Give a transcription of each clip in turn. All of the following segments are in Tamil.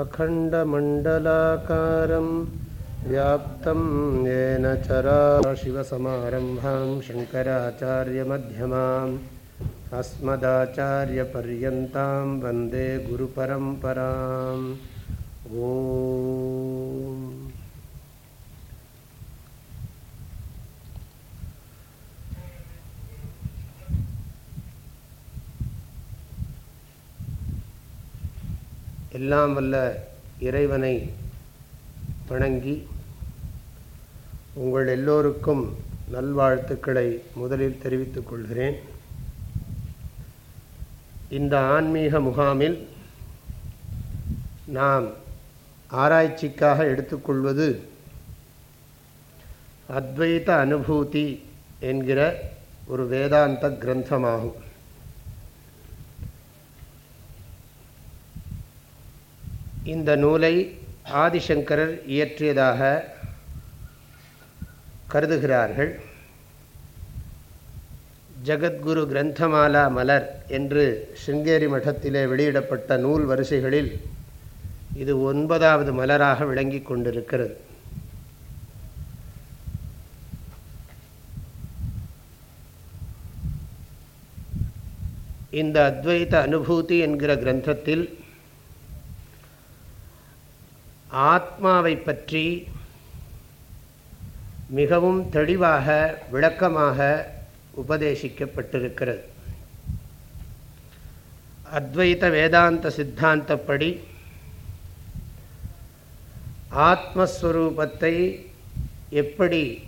अखण्डमण्डलाकारं व्याप्तं येन चरा शिवसमारम्भां शङ्कराचार्यमध्यमाम् अस्मदाचार्यपर्यन्तां वन्दे गुरुपरम्पराम्। ॐ எல்லாம் வல்ல இறைவனை வணங்கி உங்கள் எல்லோருக்கும் நல்வாழ்த்துக்களை முதலில் தெரிவித்துக் கொள்கிறேன். இந்த ஆன்மீக முகாமில் நாம் ஆராய்ச்சிக்காக எடுத்துக்கொள்வது அத்வைத அனுபூதி என்கிற ஒரு வேதாந்த கிரந்தமாகும். இந்த நூலை ஆதிசங்கரர் இயற்றியதாக கருதுகிறார்கள். ஜகத்குரு கிரந்தமாலா மலர் என்று சிங்கேரி மட்டத்திலே வெளியிடப்பட்ட நூல் வரிசைகளில் இது ஒன்பதாவது மலராக விளங்கி கொண்டிருக்கிறது. இந்த அத்வைத அனுபூதி என்கிற கிரந்தத்தில் ஆத்மாவை பற்றி மிகவும் தெளிவாக விளக்கமாக உபதேசிக்கப்பட்டிருக்கிறது. அத்வைத வேதாந்த சித்தாந்தப்படி ஆத்மஸ்வரூபத்தை எப்படி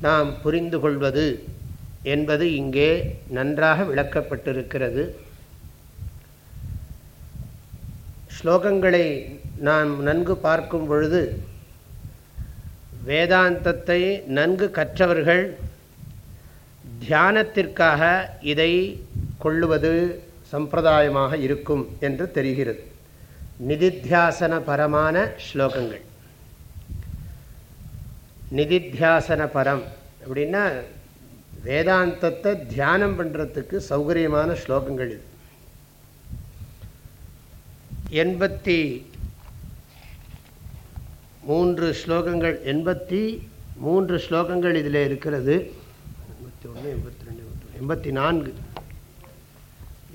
நாம் புரிந்து கொள்வது என்பது இங்கே நன்றாக விளக்கப்பட்டிருக்கிறது. ஸ்லோகங்களை நாம் நன்கு பார்க்கும் பொழுது வேதாந்தத்தை நன்கு கற்றவர்கள் தியானத்திற்காக இதை கொள்ளுவது சம்பிரதாயமாக இருக்கும் என்று தெரிகிறது. நிதித்தியாசன பரமான ஸ்லோகங்கள். நிதித்தியாசன பரம் அப்படின்னா வேதாந்தத்தை தியானம் பண்ணுறதுக்கு சௌகரியமான ஸ்லோகங்கள் இது. எண்பத்தி மூன்று ஸ்லோகங்கள் எண்பத்தி மூன்று ஸ்லோகங்கள் இதில் இருக்கிறது. எண்பத்தி ஒன்று எண்பத்தி ரெண்டு எண்பத்தி நான்கு.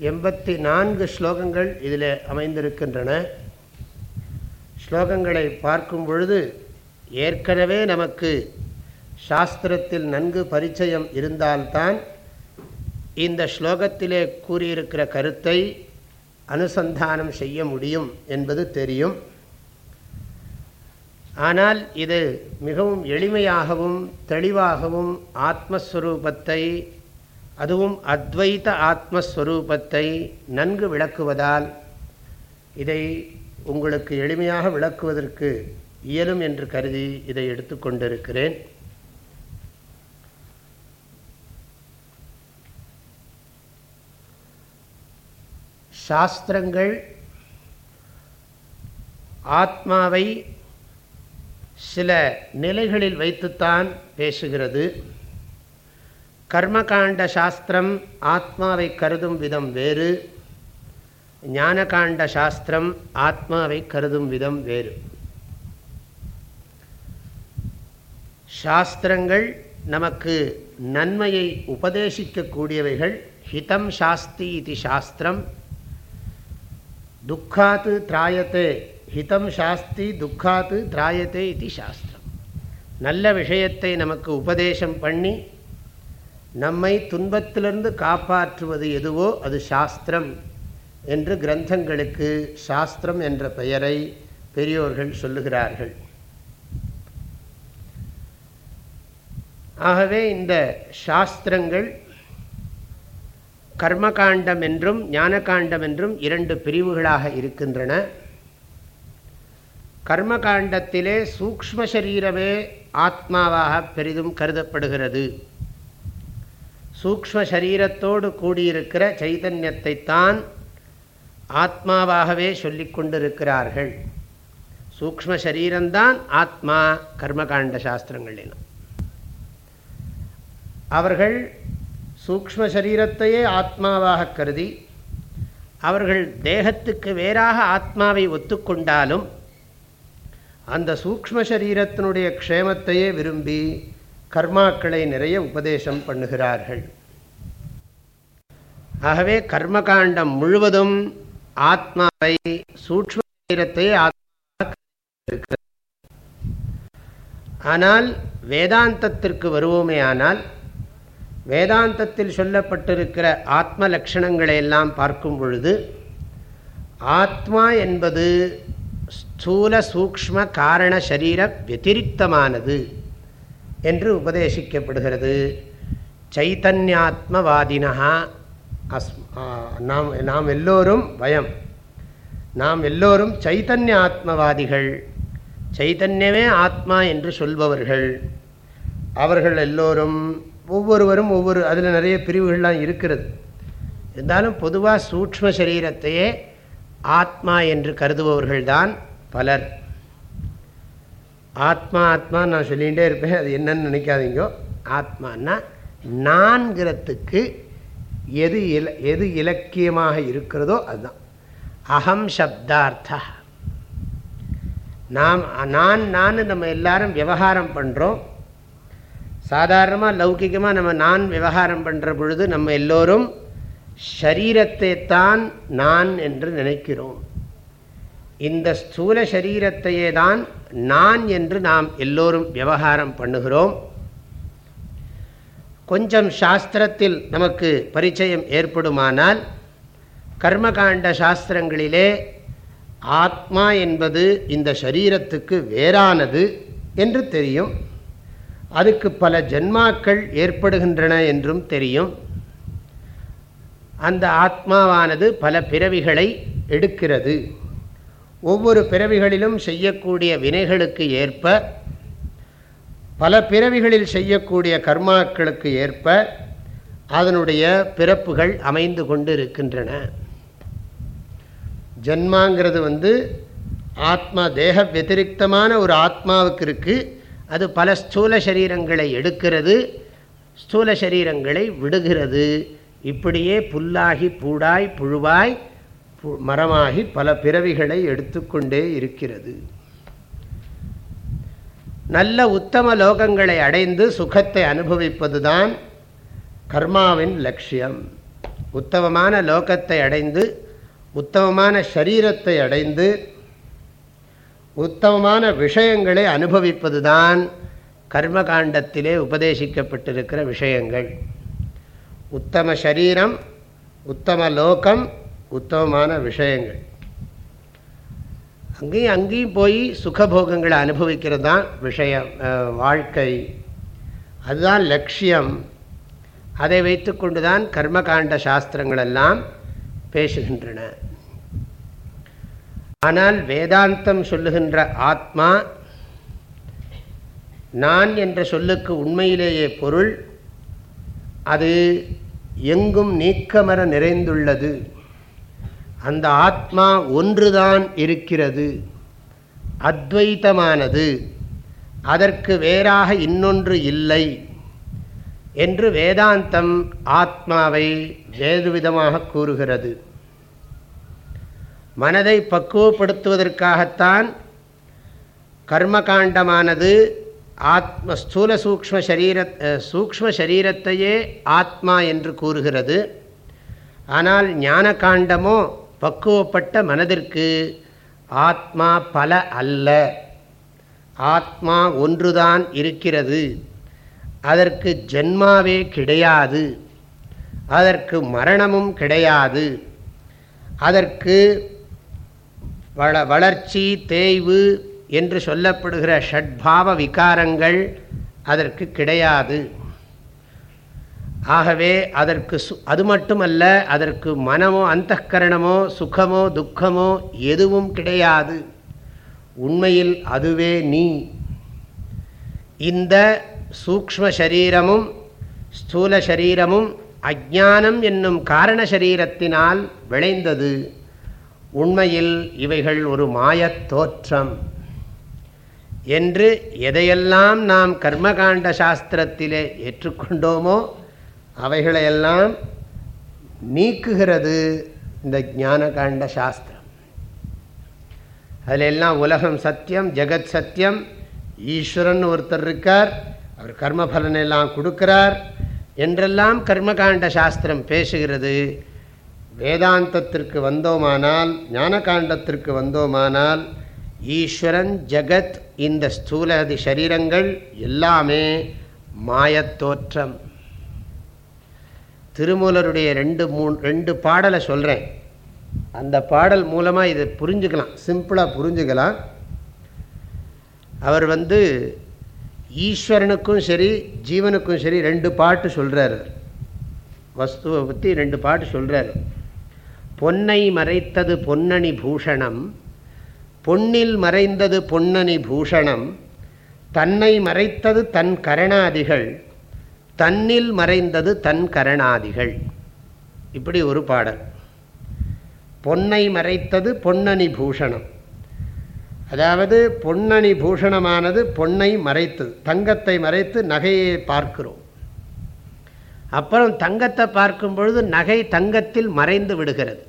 எண்பத்தி நான்கு ஸ்லோகங்கள் இதில் அமைந்திருக்கின்றன. ஸ்லோகங்களை பார்க்கும் பொழுது ஏற்கனவே நமக்கு சாஸ்திரத்தில் நன்கு பரிச்சயம் இருந்தால்தான் இந்த ஸ்லோகத்திலே கூறியிருக்கிற கருத்தை அனுசந்தானம் செய்ய முடியும் என்பது தெரியும். ஆனால் இது மிகவும் எளிமையாகவும் தெளிவாகவும் ஆத்மஸ்வரூபத்தை அதுவும் அத்வைத ஆத்மஸ்வரூபத்தை நன்கு விளக்குவதால் இதை உங்களுக்கு எளிமையாக விளக்குவதற்கு இயலும் என்று கருதி இதை எடுத்துக்கொண்டிருக்கிறேன் சாஸ்திரங்கள் ஆத்மாவை சில நிலைகளில் வைத்துத்தான் பேசுகிறது. கர்மகாண்ட சாஸ்திரம் ஆத்மாவை கருதும் விதம் வேறு. ஞானகாண்ட சாஸ்திரம் ஆத்மாவை கருதும் விதம் வேறு. சாஸ்திரங்கள் நமக்கு நன்மையை உபதேசிக்கக்கூடியவைகள். ஹிதம் சாஸ்தி இது சாஸ்திரம். துக்காத்து திராயத்தே. ஹிதம் சாஸ்தி துக்காத்து திராயத்தே இது சாஸ்திரம். நல்ல விஷயத்தை நமக்கு உபதேசம் பண்ணி நம்மை துன்பத்திலிருந்து காப்பாற்றுவது எதுவோ அது சாஸ்திரம் என்று கிரந்தங்களுக்கு சாஸ்திரம் என்ற பெயரை பெரியோர்கள் சொல்லுகிறார்கள். ஆகவே இந்த சாஸ்திரங்கள் கர்மகாண்டம் என்றும் ஞானகாண்டம் என்றும் இரண்டு பிரிவுகளாக இருக்கின்றன. கர்மகாண்டத்திலே சூக்ம சரீரமே ஆத்மாவாக பெரிதும் கருதப்படுகிறது. சூக்ம சரீரத்தோடு கூடியிருக்கிற சைதன்யத்தை தான் ஆத்மாவாகவே சொல்லி கொண்டிருக்கிறார்கள். சூக்ம சரீரம்தான் ஆத்மா கர்மகாண்ட சாஸ்திரங்களிலும் அவர்கள் சூக்ம சரீரத்தையே ஆத்மாவாக கருதி அவர்கள் தேகத்துக்கு வேறாக ஆத்மாவை ஒத்துக்கொண்டாலும் அந்த சூக்ம சரீரத்தினுடைய க்ஷேமத்தையே விரும்பி கர்மாக்களை நிறைய உபதேசம் பண்ணுகிறார்கள். ஆகவே கர்மகாண்டம் முழுவதும் ஆத்மாவை சூக்ம சரீரத்தை ஆனால் வேதாந்தத்திற்கு வருவோமே ஆனால் வேதாந்தத்தில் சொல்லப்பட்டிருக்கிற ஆத்ம லட்சணங்களை எல்லாம் பார்க்கும் பொழுது ஆத்மா என்பது ஸ்தூல சூக்ம காரண சரீர வத்திரிக்தமானது என்று உபதேசிக்கப்படுகிறது. சைத்தன்யாத்மவாதினா அஸ் நாம் நாம் எல்லோரும் பயம் நாம் எல்லோரும் சைத்தன்ய ஆத்மவாதிகள் சைத்தன்யமே ஆத்மா என்று சொல்பவர்கள். அவர்கள் எல்லோரும் ஒவ்வொருவரும் ஒவ்வொரு அதில் நிறைய பிரிவுகள்லாம் இருக்கிறது. இருந்தாலும் பொதுவாக சூக்ம சரீரத்தையே ஆத்மா என்று கருதுபவர்கள்தான் பலர். ஆத்மா ஆத்மா நான் சொல்லிகிட்டே இருப்பேன். அது என்னன்னு நினைக்காதீங்கோ. ஆத்மானா நான்கிறதுக்கு எது இல எது இலக்கியமாக இருக்கிறதோ அதுதான். அகம் சப்தார்த்தா. நாம் நான் நான் நம்ம எல்லாரும் விவகாரம் பண்ணுறோம் சாதாரணமாக லௌகிகமாக நம்ம நான் விவகாரம் பண்ணுற பொழுது நம்ம எல்லோரும் ஷரீரத்தை தான் நான் என்று நினைக்கிறோம். இந்த ஸ்தூல சரீரத்தையே தான் நான் என்று நாம் எல்லோரும் விவகாரம் பண்ணுகிறோம். கொஞ்சம் சாஸ்திரத்தில் நமக்கு பரிச்சயம் ஏற்படுமானால் கர்மகாண்ட சாஸ்திரங்களிலே ஆத்மா என்பது இந்த சரீரத்துக்கு வேறானது என்று தெரியும். அதுக்கு பல ஜென்மாக்கள் ஏற்படுகின்றன என்றும் தெரியும். அந்த ஆத்மாவானது பல பிறவிகளை எடுக்கிறது. ஒவ்வொரு பிறவிகளிலும் செய்யக்கூடிய வினைகளுக்கு ஏற்ப பல பிறவிகளில் செய்யக்கூடிய கர்மாக்களுக்கு ஏற்ப அதனுடைய பிறப்புகள் அமைந்து கொண்டு இருக்கின்றன ஜென்மாங்கிறது வந்து ஆத்மா தேக வத்திரிகமான ஒரு ஆத்மாவுக்கு இருக்குது அது பல ஸ்தூல சரீரங்களை எடுக்கிறது ஸ்தூல சரீரங்களை விடுகிறது. இப்படியே புல்லாகி பூடாய் புழுவாய் மரமாகி பல பிறவிகளை எடுத்துக்கொண்டே இருக்கிறது. நல்ல உத்தம லோகங்களை அடைந்து சுகத்தை அனுபவிப்பதுதான் கர்மாவின் லட்சியம். உத்தமமான லோகத்தை அடைந்து உத்தமமான சரீரத்தை அடைந்து உத்தமமான விஷயங்களை அனுபவிப்பதுதான் கர்மகாண்டத்திலே உபதேசிக்கப்பட்டிருக்கிற விஷயங்கள். உத்தம சரீரம் உத்தம லோகம் உத்தமமான விஷயங்கள். அங்கேயும் அங்கேயும் போய் சுகபோகங்களை அனுபவிக்கிறது தான் விஷயம் வாழ்க்கை. அதுதான் லட்சியம். அதை வைத்து கொண்டு தான் கர்மகாண்ட சாஸ்திரங்களெல்லாம் பேசுகின்றன. ஆனால் வேதாந்தம் சொல்லுகின்ற ஆத்மா நான் என்ற சொல்லுக்கு உண்மையிலேயே பொருள். அது எங்கும் நீக்கமர நிறைந்துள்ளது. அந்த ஆத்மா ஒன்றுதான் இருக்கிறது. அத்வைத்தமானது. அதற்கு வேறாக இன்னொன்று இல்லை என்று வேதாந்தம் ஆத்மாவை வேறுவிதமாக கூறுகிறது. மனதை பக்குவப்படுத்துவதற்காகத்தான் கர்மகாண்டமானது ஆத்ம ஸ்தூல சூக்ம சரீர சூக்ம சரீரத்தையே ஆத்மா என்று கூறுகிறது. ஆனால் ஞான காண்டமோ பக்குவப்பட்ட மனதிற்கு ஆத்மா பல அல்ல. ஆத்மா ஒன்றுதான் இருக்கிறது. அதற்கு ஜென்மாவே கிடையாது. அதற்கு மரணமும் கிடையாது. அதற்கு வள வளர்ச்சி தேய்வு என்று சொல்லப்படுகிற ஷட்பாவ விகாரங்கள் அதற்கு கிடையாது. ஆகவே அதற்கு சு அது மட்டுமல்ல அதற்கு மனமோ அந்தகரணமோ சுகமோ துக்கமோ எதுவும் கிடையாது. உண்மையில் அதுவே நீ. இந்த சூக்ம சரீரமும் ஸ்தூல சரீரமும் அஜானம் என்னும் காரண சரீரத்தினால் விளைந்தது. உண்மையில் இவைகள் ஒரு மாயத் தோற்றம். என்று எதையெல்லாம் நாம் கர்மகாண்ட சாஸ்திரத்திலே ஏற்றுக்கொண்டோமோ அவைகளையெல்லாம் நீக்குகிறது இந்த ஞானகாண்ட சாஸ்திரம். அதில் எல்லாம் உலகம் சத்தியம் ஜெகத் சத்தியம் ஈஸ்வரன் ஒருத்தர் இருக்கார் அவர் கர்மபலனை எல்லாம் கொடுக்கிறார் என்றெல்லாம் கர்மகாண்ட சாஸ்திரம் பேசுகிறது. வேதாந்தத்திற்கு வந்தோமானால் ஞானகாண்டத்திற்கு வந்தோமானால் ஈஸ்வரன் ஜகத் இந்த ஸ்தூலதி சரீரங்கள் எல்லாமே மாயத்தோற்றம் திருமூலருடைய ரெண்டு மூணு ரெண்டு பாடலை சொல்கிறேன் அந்த பாடல் மூலமாக இதை புரிஞ்சுக்கலாம் சிம்பிளாக புரிஞ்சுக்கலாம். அவர் வந்து ஈஸ்வரனுக்கும் சரி ஜீவனுக்கும் சரி ரெண்டு பாட்டு சொல்கிறார் வஸ்துவை பற்றி ரெண்டு பாட்டு சொல்கிறார் பொன்னை மறைத்தது பொன்னணி பூஷணம் பொன்னில் மறைந்தது பொன்னணி பூஷணம் தன்னை மறைத்தது தன் கரணாதிகள் தன்னில் மறைந்தது தன் கரணாதிகள். இப்படி ஒரு பாடல். பொன்னை மறைத்தது பொன்னணி பூஷணம். அதாவது பொன்னணி பூஷணமானது பொன்னை மறைத்தது தங்கத்தை மறைத்து நகையை பார்க்கிறோம். அப்புறம் தங்கத்தை பார்க்கும் பொழுது நகை தங்கத்தில் மறைந்து விடுகிறது.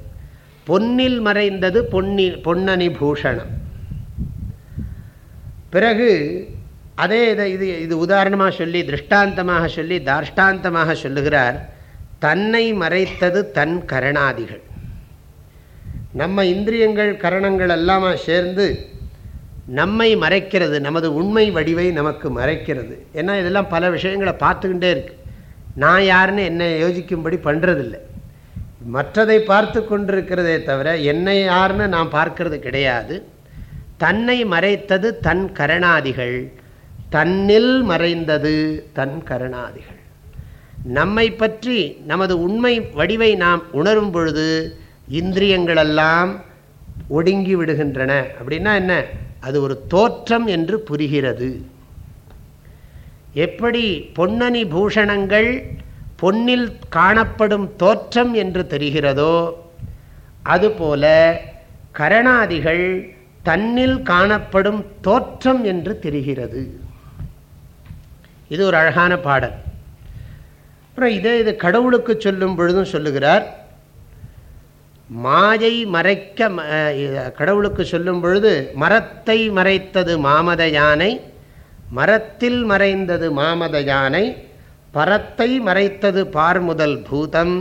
பொன்னில் மறைந்தது பொன்னி பொன்னணி பூஷணம். பிறகு அதே இதை இது இது உதாரணமாக சொல்லி திருஷ்டாந்தமாக சொல்லி தாஷ்டாந்தமாக சொல்லுகிறார் தன்னை மறைத்தது தன் கரணாதிகள். நம்ம இந்திரியங்கள் கரணங்கள் எல்லாம் சேர்ந்து நம்மை மறைக்கிறது நமது உண்மை வடிவை நமக்கு மறைக்கிறது. ஏன்னா இதெல்லாம் பல விஷயங்களை பார்த்துக்கிட்டே இருக்குது நான் யாருன்னு என்னை யோசிக்கும்படி பண்ணுறதில்லை மற்றதை பார்த்து கொண்டிருக்கிறதே தவிர என்னை யாருன்னு நான் பார்க்கறது கிடையாது. தன்னை மறைத்தது தன் கரணாதிகள். தன்னில் மறைந்தது தன் கரணாதிகள். நம்மை பற்றி நமது உண்மை வடிவை நாம் உணரும் பொழுது இந்திரியங்களெல்லாம் ஒடுங்கி விடுகின்றன. அப்படின்னா என்ன? அது ஒரு தோற்றம் என்று புரிகிறது. எப்படி பொன்னணி பூஷணங்கள் பொன்னில் காணப்படும் தோற்றம் என்று தெரிகிறதோ அதுபோல கரணாதிகள் தன்னில் காணப்படும் தோற்றம் என்று தெரிகிறது. இது ஒரு அழகான பாடல். அப்புறம் இதே இது கடவுளுக்கு சொல்லும் பொழுதும் சொல்லுகிறார். மாயை மறைக்க கடவுளுக்கு சொல்லும் பொழுது மரத்தை மறைத்தது மாமத யானை மரத்தில் மறைந்தது மாமத யானை பரத்தை மறைத்தது பார்முதல் பூதம்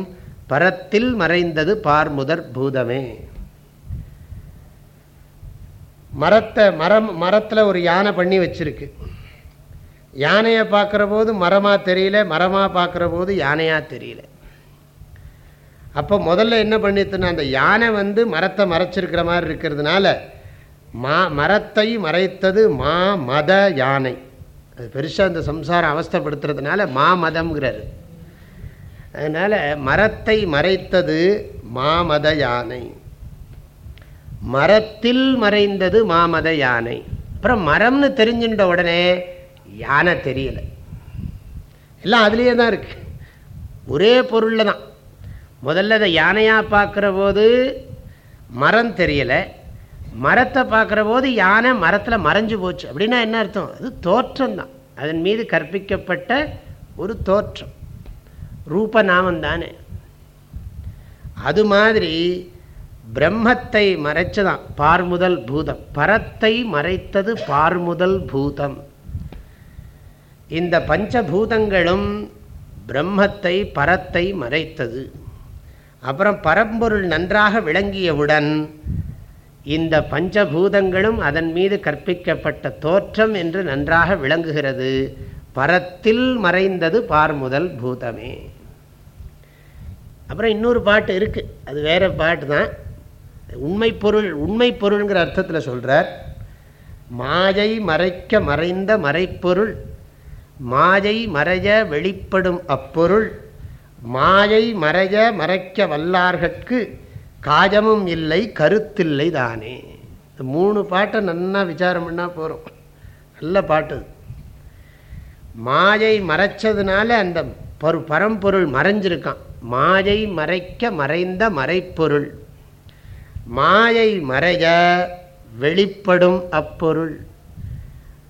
பரத்தில் மறைந்தது பார்முதற் பூதமே. மரத்தை மரம் மரத்தில் ஒரு யானை பண்ணி வச்சிருக்கு. யானையை பார்க்குற போது மரமாக தெரியல மரமாக பார்க்குற போது யானையாக தெரியல. அப்போ முதல்ல என்ன பண்ணித்துனா அந்த யானை வந்து மரத்தை மறைச்சிருக்கிற மாதிரி இருக்கிறதுனால மா மரத்தை மறைத்தது மா மத யானை. அது பெருசாக அந்த சம்சாரம் அவஸ்தப்படுத்துறதுனால மா மதம்ங்கிறாரு. அதனால் மரத்தை மறைத்தது மாமத யானை. மரத்தில் மறைந்தது மாமத யானை. அப்புறம் மரம்னு தெரிஞ்சுட்ட உடனே யானை தெரியல. எல்லாம் அதுலேயே தான் இருக்கு. ஒரே பொருளில் தான். முதல்ல அதை யானையாக பார்க்குற போது மரம் தெரியலை. மரத்தை பார்க்குற போது யானை மரத்தில் மறைஞ்சு போச்சு. அப்படின்னா என்ன அர்த்தம்? அது தோற்றம் தான் அதன் மீது கற்பிக்கப்பட்ட ஒரு தோற்றம். ரூப நாமம் தானே அது மாதிரி பிரம்மத்தை மறைச்சதான். பார்முதல் பூதம். பரத்தை மறைத்தது பார்முதல் பூதம். இந்த பஞ்சபூதங்களும் பிரம்மத்தை பரத்தை மறைத்தது. அப்புறம் பரம்பொருள் நன்றாக விளங்கியவுடன் இந்த பஞ்சபூதங்களும் அதன் மீது கற்பிக்கப்பட்ட தோற்றம் என்று நன்றாக விளங்குகிறது. பரத்தில் மறைந்தது பார்முதல் பூதமே. அப்புறம் இன்னொரு பாட்டு இருக்குது அது வேற பாட்டு தான் உண்மை பொருள் உண்மை பொருள்ங்கிற அர்த்தத்தில் சொல்கிறார் மாயை மறைக்க மறைந்த மறைப்பொருள் மாயை மறைய வெளிப்படும் அப்பொருள் மாயை மறைய மறைக்க வல்லார்கட்கு காஜமும் இல்லை கருத்தில்லை தானே. மூணு பாட்டை நல்லா விசாரம் பண்ணால் போகிறோம் நல்ல பாட்டு மாயை மறைச்சதுனால அந்த பரு பரம்பொருள் மறைஞ்சிருக்கான். மாயை மறைக்க மறைந்த மறைப்பொருள். மாயை மறைய வெளிப்படும் அப்பொருள்.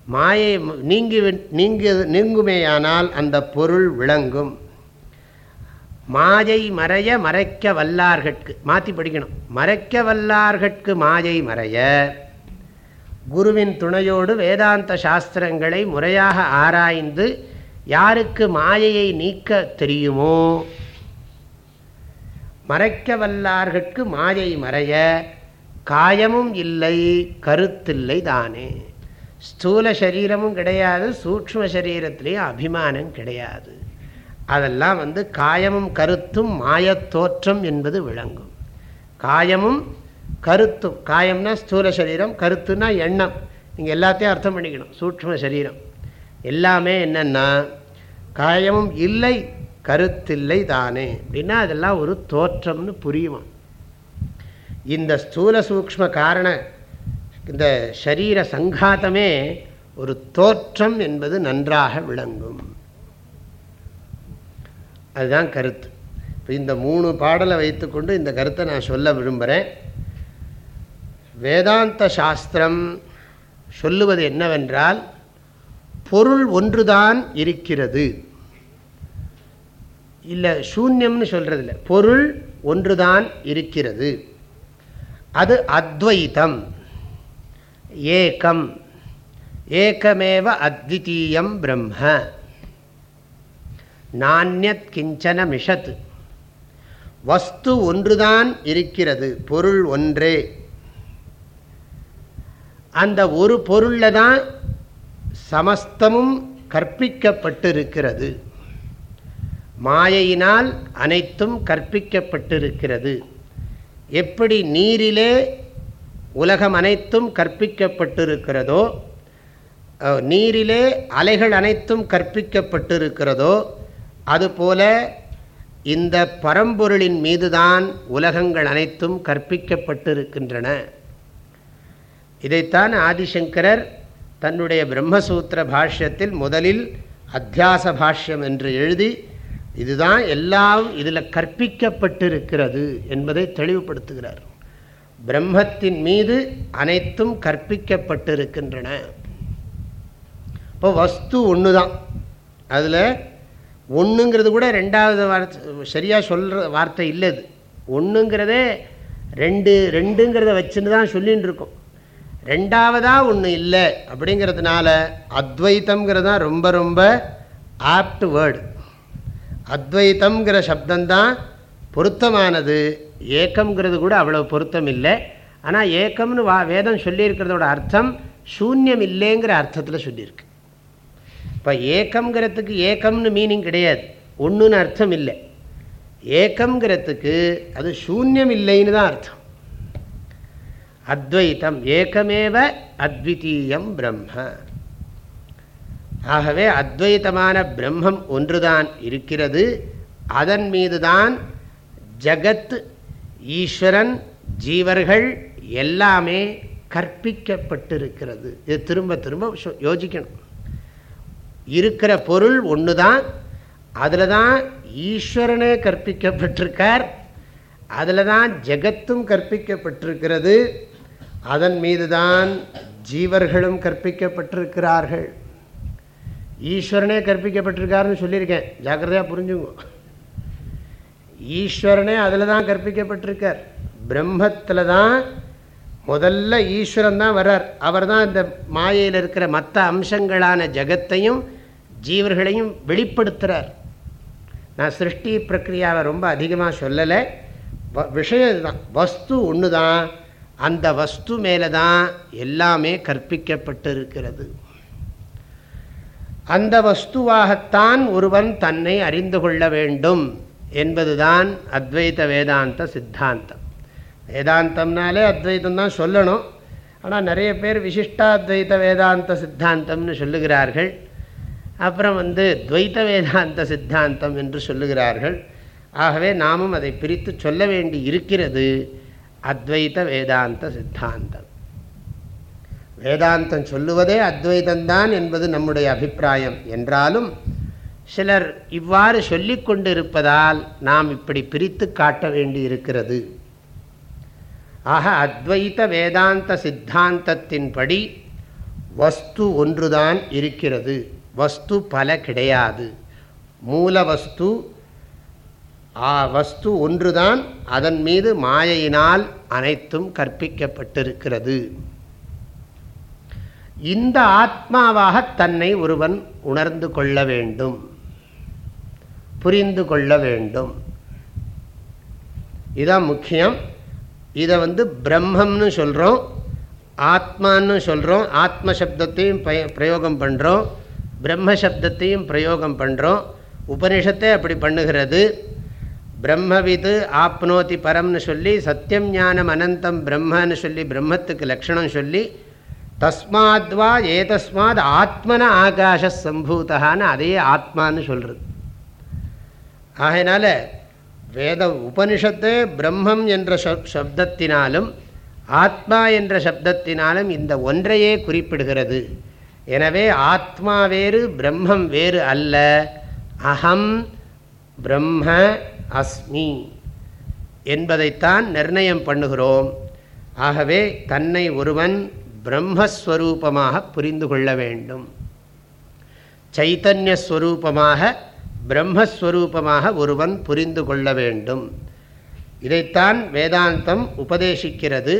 மாயை நீங்கி நீங்கு நீங்குமேயானால் அந்த பொருள் விளங்கும். மாயை மறைய மறைக்க வல்லார்கட்கு. மாற்றி படிக்கணும். மறைக்க வல்லார்கட்கு மாயை மறைய. குருவின் துணையோடு வேதாந்த சாஸ்திரங்களை முறையாக ஆராய்ந்து யாருக்கு மாயையை நீக்க தெரியுமோ? மறைக்க வல்லார்கட்கு மாயை மறைய. காயமும் இல்லை கருத்தில்லை தானே. ஸ்தூல சரீரமும் கிடையாது சூக்ம சரீரத்திலேயும் அபிமானம் கிடையாது. அதெல்லாம் வந்து காயமும் கருத்தும் மாயத்தோற்றம் என்பது விளங்கும். காயமும் கருத்தும் காயம்னா ஸ்தூல சரீரம் கருத்துனா எண்ணம். நீங்கள் எல்லாத்தையும் அர்த்தம் பண்ணிக்கணும் சூக்ம சரீரம். எல்லாமே என்னென்னா காயமும் இல்லை கருத்தில்லை தானே. அப்படின்னா அதெல்லாம் ஒரு தோற்றம்னு புரியுமா? இந்த ஸ்தூல சூக்ம காரண இந்த சரீர சங்காதமே ஒரு தோற்றம் என்பது நன்றாக விளங்கும். அதுதான் கருத்து. இப்போ இந்த மூணு பாடலை வைத்துக்கொண்டு இந்த கருத்தை நான் சொல்ல விரும்புகிறேன் வேதாந்த சாஸ்திரம் சொல்லுவது என்னவென்றால் பொருள் ஒன்றுதான் இருக்கிறது. இல்லை சூன்யம்னு சொல்கிறதில்ல பொருள் ஒன்றுதான் இருக்கிறது. அது அத்வைத்தம் ஏகம். ஏகமேவ அத்விதீயம் பிரம்ம. நானியத் கிஞ்சன மிஷத் வஸ்து ஒன்றுதான் இருக்கிறது பொருள் ஒன்றே. அந்த ஒரு பொருளில் தான் சமஸ்தமும் கற்பிக்கப்பட்டிருக்கிறது. மாயையினால் அனைத்தும் கற்பிக்கப்பட்டிருக்கிறது. எப்படி நீரிலே உலகம் அனைத்தும் கற்பிக்கப்பட்டிருக்கிறதோ நீரிலே அலைகள் அனைத்தும் கற்பிக்கப்பட்டிருக்கிறதோ அதுபோல இந்த பரம்பொருளின் மீதுதான் உலகங்கள் அனைத்தும் கற்பிக்கப்பட்டிருக்கின்றன. இதைத்தான் ஆதிசங்கரர் தன்னுடைய பிரம்மசூத்திர பாஷ்யத்தில் முதலில் அத்தியாச பாஷ்யம் என்று எழுதி இதுதான் எல்லாம் இதில் கற்பிக்கப்பட்டிருக்கிறது என்பதை தெளிவுபடுத்துகிறார். பிரம்மத்தின் மீது அனைத்தும் கற்பிக்கப்பட்டிருக்கின்றன. இப்போ வஸ்து ஒன்று தான் அதில் ஒன்றுங்கிறது கூட ரெண்டாவது வார்த்தை சரியாக சொல்கிற வார்த்தை இல்லை அது. ஒன்றுங்கிறதே ரெண்டு ரெண்டுங்கிறத வச்சுன்னு தான் சொல்லின்னு இருக்கோம். ரெண்டாவதாக ஒன்று இல்லை அப்படிங்கிறதுனால அத்வைத்தம்ங்கிறது தான் ரொம்ப ரொம்ப ஆப்ட் வேர்டு அத்வைத்தம்ங்கிற சப்தந்தான் பொருத்தமானது. ஏக்கம்ங்கிறது கூட அவ்வளோ பொருத்தம் இல்லை. ஆனால் ஏக்கம்னு வா வேதம் சொல்லியிருக்கிறதோட அர்த்தம் சூன்யம் இல்லைங்கிற அர்த்தத்தில் சொல்லியிருக்கு. இப்போ ஏக்கம்ங்கிறதுக்கு ஏக்கம்னு மீனிங் கிடையாது. ஒன்றுன்னு அர்த்தம் இல்லை. ஏக்கம்ங்கிறதுக்கு அது சூன்யம் இல்லைன்னு தான் அர்த்தம். அத்வைத்தம். ஏக்கமேவ அத்விதீயம் பிரம்ம. ஆகவே அத்வைத்தமான பிரம்மம் ஒன்றுதான் இருக்கிறது. அதன் மீதுதான் ஜகத் ஈஸ்வரன் ஜீவர்கள் எல்லாமே கற்பிக்கப்பட்டிருக்கிறது. இது திரும்ப திரும்ப யோசிக்கணும். இருக்கிற பொருள் ஒன்று தான் அதில் தான் ஈஸ்வரனே கற்பிக்கப்பட்டிருக்கார். அதில் தான் ஜெகத்தும் கற்பிக்கப்பட்டிருக்கிறது. அதன் மீது தான் ஜீவர்களும் கற்பிக்கப்பட்டிருக்கிறார்கள். ஈஸ்வரனே கற்பிக்கப்பட்டிருக்காருன்னு சொல்லியிருக்கேன். ஜாக்கிரதையாக புரிஞ்சுங்க. ஈஸ்வரனே அதில் தான் கற்பிக்கப்பட்டிருக்கார். பிரம்மத்தில் தான் முதல்ல ஈஸ்வரன் தான் வர்றார். அவர் தான் இந்த மாயையில் இருக்கிற மற்ற அம்சங்களான ஜகத்தையும் ஜீவர்களையும் வெளிப்படுத்துகிறார் நான் சிருஷ்டி பிரக்ரியாவை ரொம்ப அதிகமாக சொல்லலை. விஷயம் இதுதான். வஸ்து ஒன்று தான் அந்த வஸ்து மேலே தான் எல்லாமே கற்பிக்கப்பட்டு இருக்கிறது அந்த வஸ்துவாகத்தான் ஒருவன் தன்னை அறிந்து கொள்ள வேண்டும் என்பதுதான் அத்வைத வேதாந்த சித்தாந்தம். வேதாந்தம்னாலே அத்வைத்தம் தான் சொல்லணும். ஆனால் நிறைய பேர் விசிஷ்டாத்வைத வேதாந்த சித்தாந்தம்னு சொல்லுகிறார்கள். அப்புறம் வந்து துவைத்த வேதாந்த சித்தாந்தம் என்று சொல்லுகிறார்கள். ஆகவே நாமும் அதை பிரித்து சொல்ல வேண்டி இருக்கிறது அத்வைத வேதாந்த சித்தாந்தம். வேதாந்தம் சொல்லுவதே அத்வைதந்தான் என்பது நம்முடைய அபிப்பிராயம். என்றாலும் சிலர் இவ்வாறு சொல்லி கொண்டிருப்பதால் நாம் இப்படி பிரித்து காட்ட வேண்டி இருக்கிறது ஆக அத்வைத வேதாந்த சித்தாந்தத்தின்படி வஸ்து ஒன்றுதான் இருக்கிறது. வஸ்து பல கிடையாது. மூல வஸ்து வஸ்து ஒன்றுதான் அதன் மீது மாயையினால் அனைத்தும் கற்பிக்கப்பட்டிருக்கிறது. இந்த ஆத்மாவாக தன்னை ஒருவன் உணர்ந்து கொள்ள வேண்டும். புரிந்து கொள்ள வேண்டும். இதுதான் முக்கியம். இதை வந்து பிரம்மம்னு சொல்கிறோம் ஆத்மான்னு சொல்கிறோம் ஆத்ம சப்தத்தையும் பிரயோகம் பண்ணுறோம் பிரம்ம சப்தத்தையும் பிரயோகம் பண்ணுறோம் உபனிஷத்தை அப்படி பண்ணுகிறது. பிரம்மவிது ஆப்னோதி பரம்னு சொல்லி சத்தியம் ஞானம் அனந்தம் பிரம்மன்னு சொல்லி பிரம்மத்துக்கு லக்ஷணம் சொல்லி தஸ்மாத்வா ஏதஸ்மாத் ஆத்மன ஆகாஷ சம்பூதான்னு அதே ஆத்மான்னு சொல்கிறது ஆகையினால வேத உபனிஷத்து பிரம்மம் என்ற சப்தத்தினாலும் ஆத்மா என்ற சப்தத்தினாலும் இந்த ஒன்றையே குறிப்பிடுகிறது. எனவே ஆத்மா வேறு பிரம்மம் வேறு அல்ல. அகம் பிரம்ம அஸ்மி என்பதைத்தான் நிர்ணயம் பண்ணுகிறோம். ஆகவே தன்னை ஒருவன் பிரம்மஸ்வரூபமாக புரிந்து கொள்ள வேண்டும். சைத்தன்யஸ்வரூபமாக பிரம்மஸ்வரூபமாக ஒருவன் புரிந்து கொள்ள வேண்டும். இதைத்தான் வேதாந்தம் உபதேசிக்கிறது.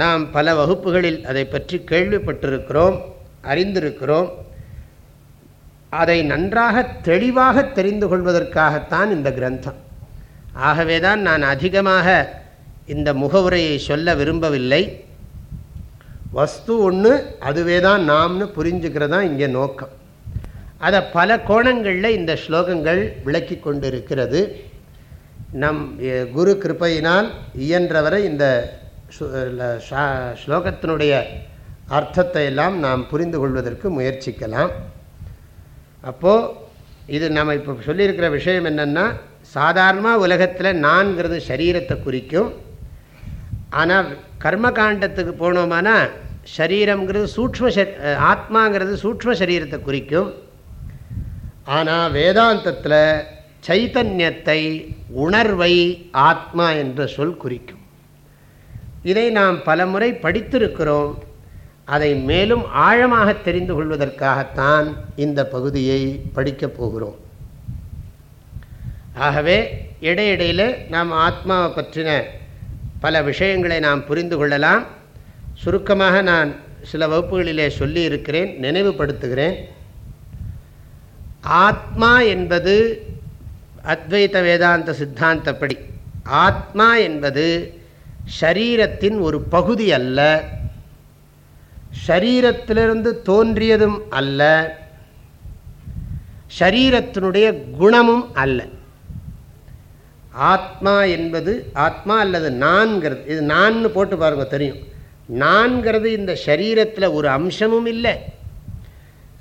நாம் பல வகுப்புகளில் அதை பற்றி கேள்விப்பட்டிருக்கிறோம் அறிந்திருக்கிறோம். அதை நன்றாக தெளிவாக தெரிந்து கொள்வதற்காகத்தான் இந்த கிரந்தம். ஆகவே தான் நான் அதிகமாக இந்த முகவுரையை சொல்ல விரும்பவில்லை. வஸ்து ஒன்று அதுவே தான் நாம்னு புரிஞ்சுக்கிறது தான் இங்கே நோக்கம். அதை பல கோணங்களில் இந்த ஸ்லோகங்கள் விளக்கி கொண்டு இருக்கிறது நம் குரு கிருப்பையினால் இயன்றவரை இந்த ஸ்லோகத்தினுடைய அர்த்தத்தை எல்லாம் நாம் புரிந்து கொள்வதற்கு முயற்சிக்கலாம். அப்போது இது நம்ம இப்போ சொல்லியிருக்கிற விஷயம் என்னென்னா சாதாரணமாக உலகத்தில் நான்கிறது சரீரத்தை குறிக்கும். ஆனால் கர்மகாண்டத்துக்கு போனோமானா சரீரங்கிறது சூக்ம ஆத்மாங்கிறது சூக்ம சரீரத்தை குறிக்கும். ஆனால் வேதாந்தத்தில் சைத்தன்யத்தை உணர்வை ஆத்மா என்ற சொல் குறிக்கும். இதை நாம் பலமுறை படித்திருக்கிறோம். அதை மேலும் ஆழமாக தெரிந்து கொள்வதற்காகத்தான் இந்த பகுதியை படிக்கப் போகிறோம். ஆகவே இடையிடையில் நாம் ஆத்மாவை பற்றின பல விஷயங்களை நாம் புரிந்து கொள்ளலாம். சுருக்கமாக நான் சில வகுப்புகளிலே சொல்லி இருக்கிறேன் நினைவுபடுத்துகிறேன். ஆத்மா என்பது அத்வைத வேதாந்த சித்தாந்தப்படி. ஆத்மா என்பது ஷரீரத்தின் ஒரு பகுதி அல்ல. ஷரீரத்திலிருந்து தோன்றியதும் அல்ல. ஷரீரத்தினுடைய குணமும் அல்ல. ஆத்மா என்பது ஆத்மா அல்லது நான்கிறது. இது நான்னு போட்டு பாருங்க தெரியும். நான்கிறது இந்த சரீரத்தில் ஒரு அம்சமும் இல்லை.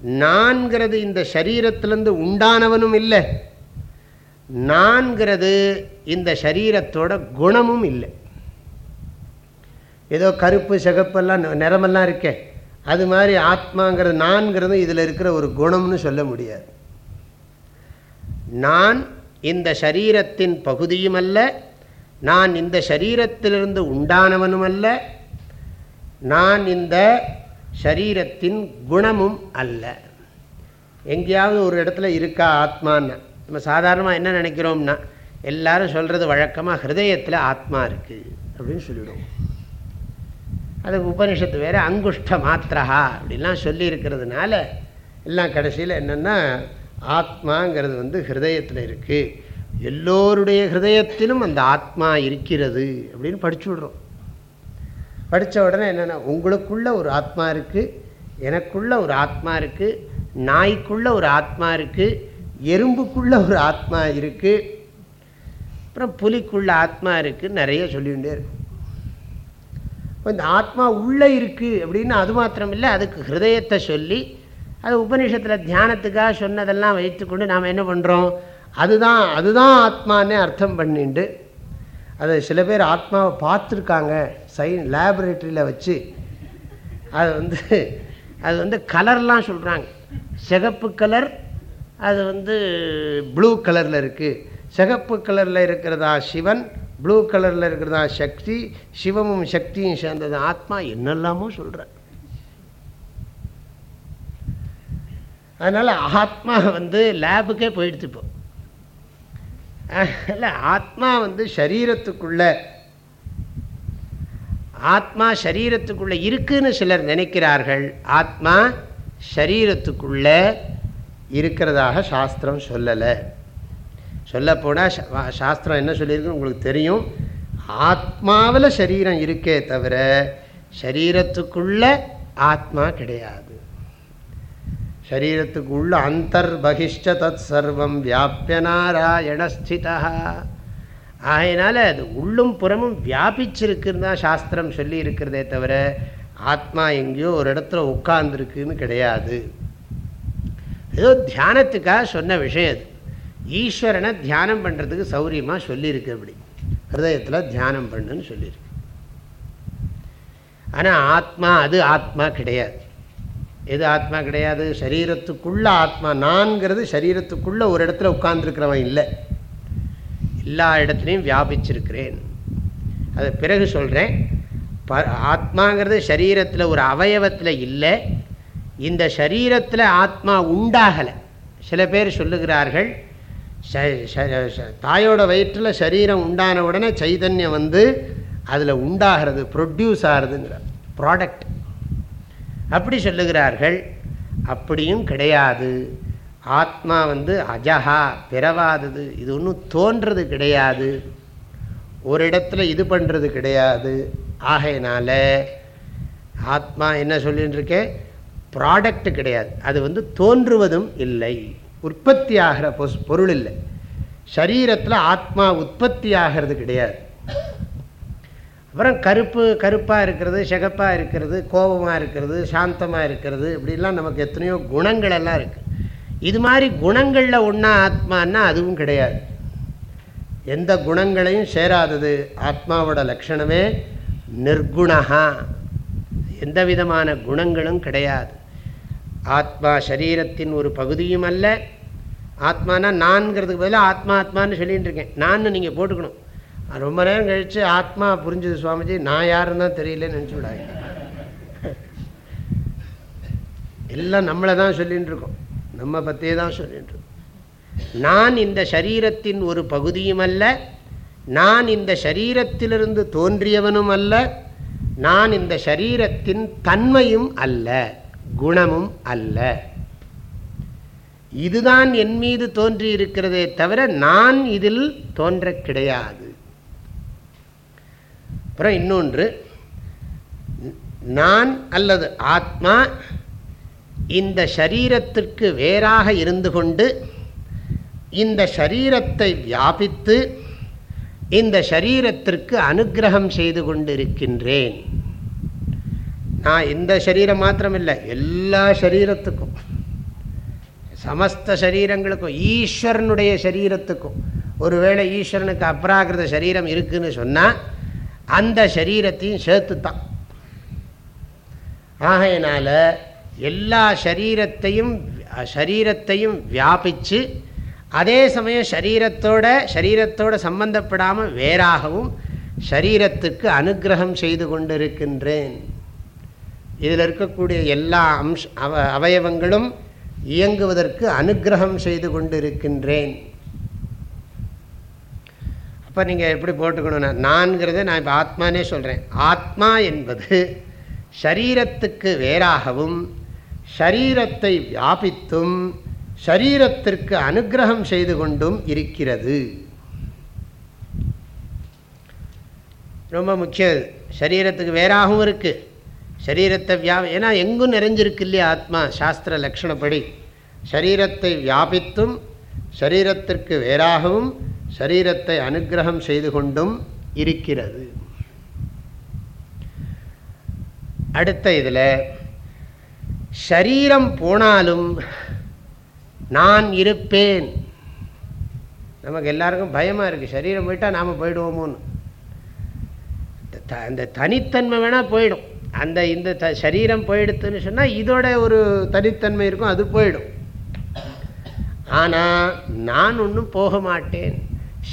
நான்கிறது இந்த சரீரத்திலேருந்து உண்டானவனும் இல்லை. நான்கிறது இந்த சரீரத்தோட குணமும் இல்லை. ஏதோ கருப்பு சிகப்பெல்லாம் நிறமெல்லாம் இருக்கே. அது மாதிரி ஆத்மாங்கிறது நான்கிறது இதில் இருக்கிற ஒரு குணம்னு சொல்ல முடியாது. நான் இந்த சரீரத்தின் பகுதியும் அல்ல நான் இந்த சரீரத்திலிருந்து உண்டானவனும் அல்ல நான் இந்த சரீரத்தின் குணமும் அல்ல. எங்கேயாவது ஒரு இடத்துல இருக்கா ஆத்மான்னு. நம்ம சாதாரணமாக என்ன நினைக்கிறோம்னா எல்லாரும் சொல்கிறது வழக்கமாக ஹிருதயத்தில் ஆத்மா இருக்குது அப்படின்னு சொல்லிவிடுவோம் அதுக்கு உபனிஷத்து வேறு அங்குஷ்ட மாத்திரா அப்படின்லாம் சொல்லியிருக்கிறதுனால எல்லாம் கடைசியில் என்னென்னா ஆத்மாங்கிறது வந்து ஹிருதயத்தில் இருக்குது எல்லோருடைய ஹிருதயத்திலும் அந்த ஆத்மா இருக்கிறது அப்படின்னு படிச்சு விடுறோம். படித்த உடனே என்னென்னா உங்களுக்குள்ளே ஒரு ஆத்மா இருக்குது எனக்குள்ளே ஒரு ஆத்மா இருக்குது நாய்க்குள்ளே ஒரு ஆத்மா இருக்குது எறும்புக்குள்ளே ஒரு ஆத்மா இருக்குது அப்புறம் புலிக்குள்ள ஆத்மா இருக்குது நிறைய சொல்லிகிட்டே இருக்கும். இந்த ஆத்மா உள்ளே இருக்குது அப்படின்னு அது மாத்திரம் இல்லை அதுக்கு ஹிருதயத்தை சொல்லி அது உபநிஷத்தில் தியானத்துக்காக சொன்னதெல்லாம் வைத்துக்கொண்டு நாம் என்ன பண்ணுறோம் அதுதான் அதுதான் ஆத்மானே அர்த்தம் பண்ணிட்டு அது சில பேர் ஆத்மாவை பார்த்துருக்காங்க. சை லேபரேட்டரியில் வச்சு அது வந்து அது வந்து கலர்லாம் சொல்கிறாங்க சிகப்பு கலர் அது வந்து ப்ளூ கலரில் இருக்குது சிகப்பு கலரில் இருக்கிறதா சிவன் ப்ளூ கலரில் இருக்கிறதா சக்தி சிவமும் சக்தியும் சேர்ந்தது ஆத்மா என்னெல்லாமோ சொல்கிறார் அதனால் ஆத்மா வந்து லேபுக்கே போயிடுச்சு இப்போ. இல்லை ஆத்மா வந்து சரீரத்துக்குள்ளே ஆத்மா சரீரத்துக்குள்ளே இருக்குன்னு சிலர் நினைக்கிறார்கள். ஆத்மா சரீரத்துக்குள்ளே இருக்கிறதாக சாஸ்திரம் சொல்லலை. சொல்லப்போனால் சாஸ்திரம் என்ன சொல்லியிருக்கு உங்களுக்கு தெரியும். ஆத்மாவில் சரீரம் இருக்கே தவிர சரீரத்துக்குள்ளே ஆத்மா கிடையாது. சரீரத்துக்குள்ள அந்தர் அந்தர்பகிஷ்ட தத் சர்வம் வியாபிய நாராயணஸ்திதா ஆகையினால அது உள்ளும் புறமும் வியாபிச்சிருக்குன்னு தான் சாஸ்திரம் சொல்லி இருக்கிறதே தவிர ஆத்மா எங்கேயோ ஒரு இடத்துல உட்கார்ந்துருக்குன்னு கிடையாது. ஏதோ தியானத்துக்காக சொன்ன விஷயம் அது. ஈஸ்வரனை தியானம் பண்ணுறதுக்கு சௌரியமாக சொல்லியிருக்கு அப்படி. ஹிரதயத்தில் தியானம் பண்ணுன்னு சொல்லியிருக்கு. ஆனால் ஆத்மா அது ஆத்மா கிடையாது. எது ஆத்மா கிடையாது? சரீரத்துக்குள்ள ஆத்மா. நான்கிறது சரீரத்துக்குள்ள ஒரு இடத்துல உட்கார்ந்துருக்கிறவன் இல்லை. எல்லா இடத்துலையும் வியாபிச்சிருக்கிறேன். அது பிறகு சொல்கிறேன் ப ஆத்மாங்கிறது சரீரத்தில் ஒரு அவயவத்தில் இல்லை இந்த சரீரத்தில் ஆத்மா உண்டாகலை. சில பேர் சொல்லுகிறார்கள் தாயோட வயிற்றில் சரீரம் உண்டான உடனே சைதன்யம் வந்து அதில் உண்டாகிறது ப்ரொடியூஸ் ஆகிறதுங்கிற ப்ராடக்ட் அப்படி சொல்லுகிறார்கள் அப்படியும் கிடையாது. ஆத்மா வந்து அஜஹா பிறவாதது இது ஒன்றும் தோன்றது கிடையாது. ஒரு இடத்துல இது பண்ணுறது கிடையாது. ஆகையினால ஆத்மா என்ன சொல்லிட்டுருக்கேன் ப்ராடக்ட் கிடையாது. அது வந்து தோன்றுவதும் இல்லை. உற்பத்தி ஆகிற பொருள் இல்லை. சரீரத்தில் ஆத்மா உற்பத்தி ஆகிறது கிடையாது. அப்புறம் கருப்பு கருப்பாக இருக்கிறது சிகப்பாக இருக்கிறது கோபமாக இருக்கிறது சாந்தமாக இருக்கிறது இப்படிலாம் நமக்கு எத்தனையோ குணங்கள் எல்லாம் இருக்குது இது மாதிரி குணங்களில் ஒன்றா ஆத்மானா அதுவும் கிடையாது. எந்த குணங்களையும் சேராதது ஆத்மாவோட லட்சணமே நிர்குணா எந்த விதமான குணங்களும் கிடையாது. ஆத்மா சரீரத்தின் ஒரு பகுதியும் அல்ல. ஆத்மானா நான்கிறதுக்கு பதிலாக ஆத்மா ஆத்மான்னு சொல்லிகிட்டு இருக்கேன். நான் நீங்கள் போட்டுக்கணும். ரொம்ப நேரம் கழித்து ஆத்மா புரிஞ்சுது சுவாமிஜி. நான் யாருன்னு தான் தெரியலன்னு நினச்சி விடாங்க எல்லாம் நம்மளை தான் சொல்லிகிட்டு இருக்கோம். நம்ம பற்றியே தான் சொல்லிட்டு நான் இந்த சரீரத்தின் ஒரு பகுதியும் அல்ல நான் இந்த சரீரத்திலிருந்து தோன்றியவனும் அல்ல நான் இந்த சரீரத்தின் தன்மையும் அல்ல குணமும் அல்ல. இதுதான் என் மீது தோன்றி இருக்கிறதே தவிர நான் இதில் தோன்ற கிடையாது. அப்புறம் இன்னொன்று நான் அல்லது ஆத்மா இந்த சரீரத்திற்கு வேறாக இருந்து கொண்டு இந்த சரீரத்தை வியாபித்து இந்த சரீரத்திற்கு அனுகிரகம் செய்து கொண்டிருக்கின்றேன். நான் இந்த சரீரம் மாத்திரமில்லை எல்லா சரீரத்துக்கும் சமஸ்த சரீரங்களுக்கும் ஈஸ்வரனுடைய சரீரத்துக்கும் ஒருவேளை ஈஸ்வரனுக்கு அப்ராகிருத சரீரம் இருக்குன்னு சொன்னால் அந்த சரீரத்தையும் சேர்த்து தான் ஆகையினால் எல்லா சரீரத்தையும் சரீரத்தையும் வியாபித்து அதே சமயம் சரீரத்தோட சரீரத்தோட சம்பந்தப்படாமல் வேறாகவும் சரீரத்துக்கு அனுகிரகம் செய்து கொண்டிருக்கின்றேன். இதில் இருக்கக்கூடிய எல்லா அம்ச அவ அவயவங்களும் இயங்குவதற்கு அனுகிரகம் செய்து கொண்டிருக்கின்றேன். அப்போ நீங்கள் எப்படி போட்டுக்கணும்னா நான்கிறத நான் இப்போ ஆத்மானே சொல்கிறேன் ஆத்மா என்பது சரீரத்துக்கு வேறாகவும் ஷரீரத்தை வியாபித்தும் ஷரீரத்திற்கு அனுகிரகம் செய்து கொண்டும் இருக்கிறது. ரொம்ப முக்கியம். சரீரத்துக்கு வேறாகவும் இருக்குது சரீரத்தை வியா ஏன்னா எங்கும் நிறைஞ்சிருக்கு இல்லையா ஆத்மா சாஸ்திர லக்ஷணப்படி சரீரத்தை வியாபித்தும் சரீரத்திற்கு வேறாகவும் சரீரத்தை அனுகிரகம் செய்து கொண்டும் இருக்கிறது. அடுத்த இதில் ஷரீரம் போனாலும் நான் இருப்பேன். நமக்கு எல்லாருக்கும் பயமாக இருக்குது சரீரம் போயிட்டால் நாம் போயிடுவோமோன்னு. அந்த தனித்தன்மை வேணால் போயிடும். அந்த இந்த த சரீரம் போயிடுத்துன்னு சொன்னால் இதோட ஒரு தனித்தன்மை இருக்கும் அது போயிடும். ஆனால் நான் ஒன்றும் போக மாட்டேன்.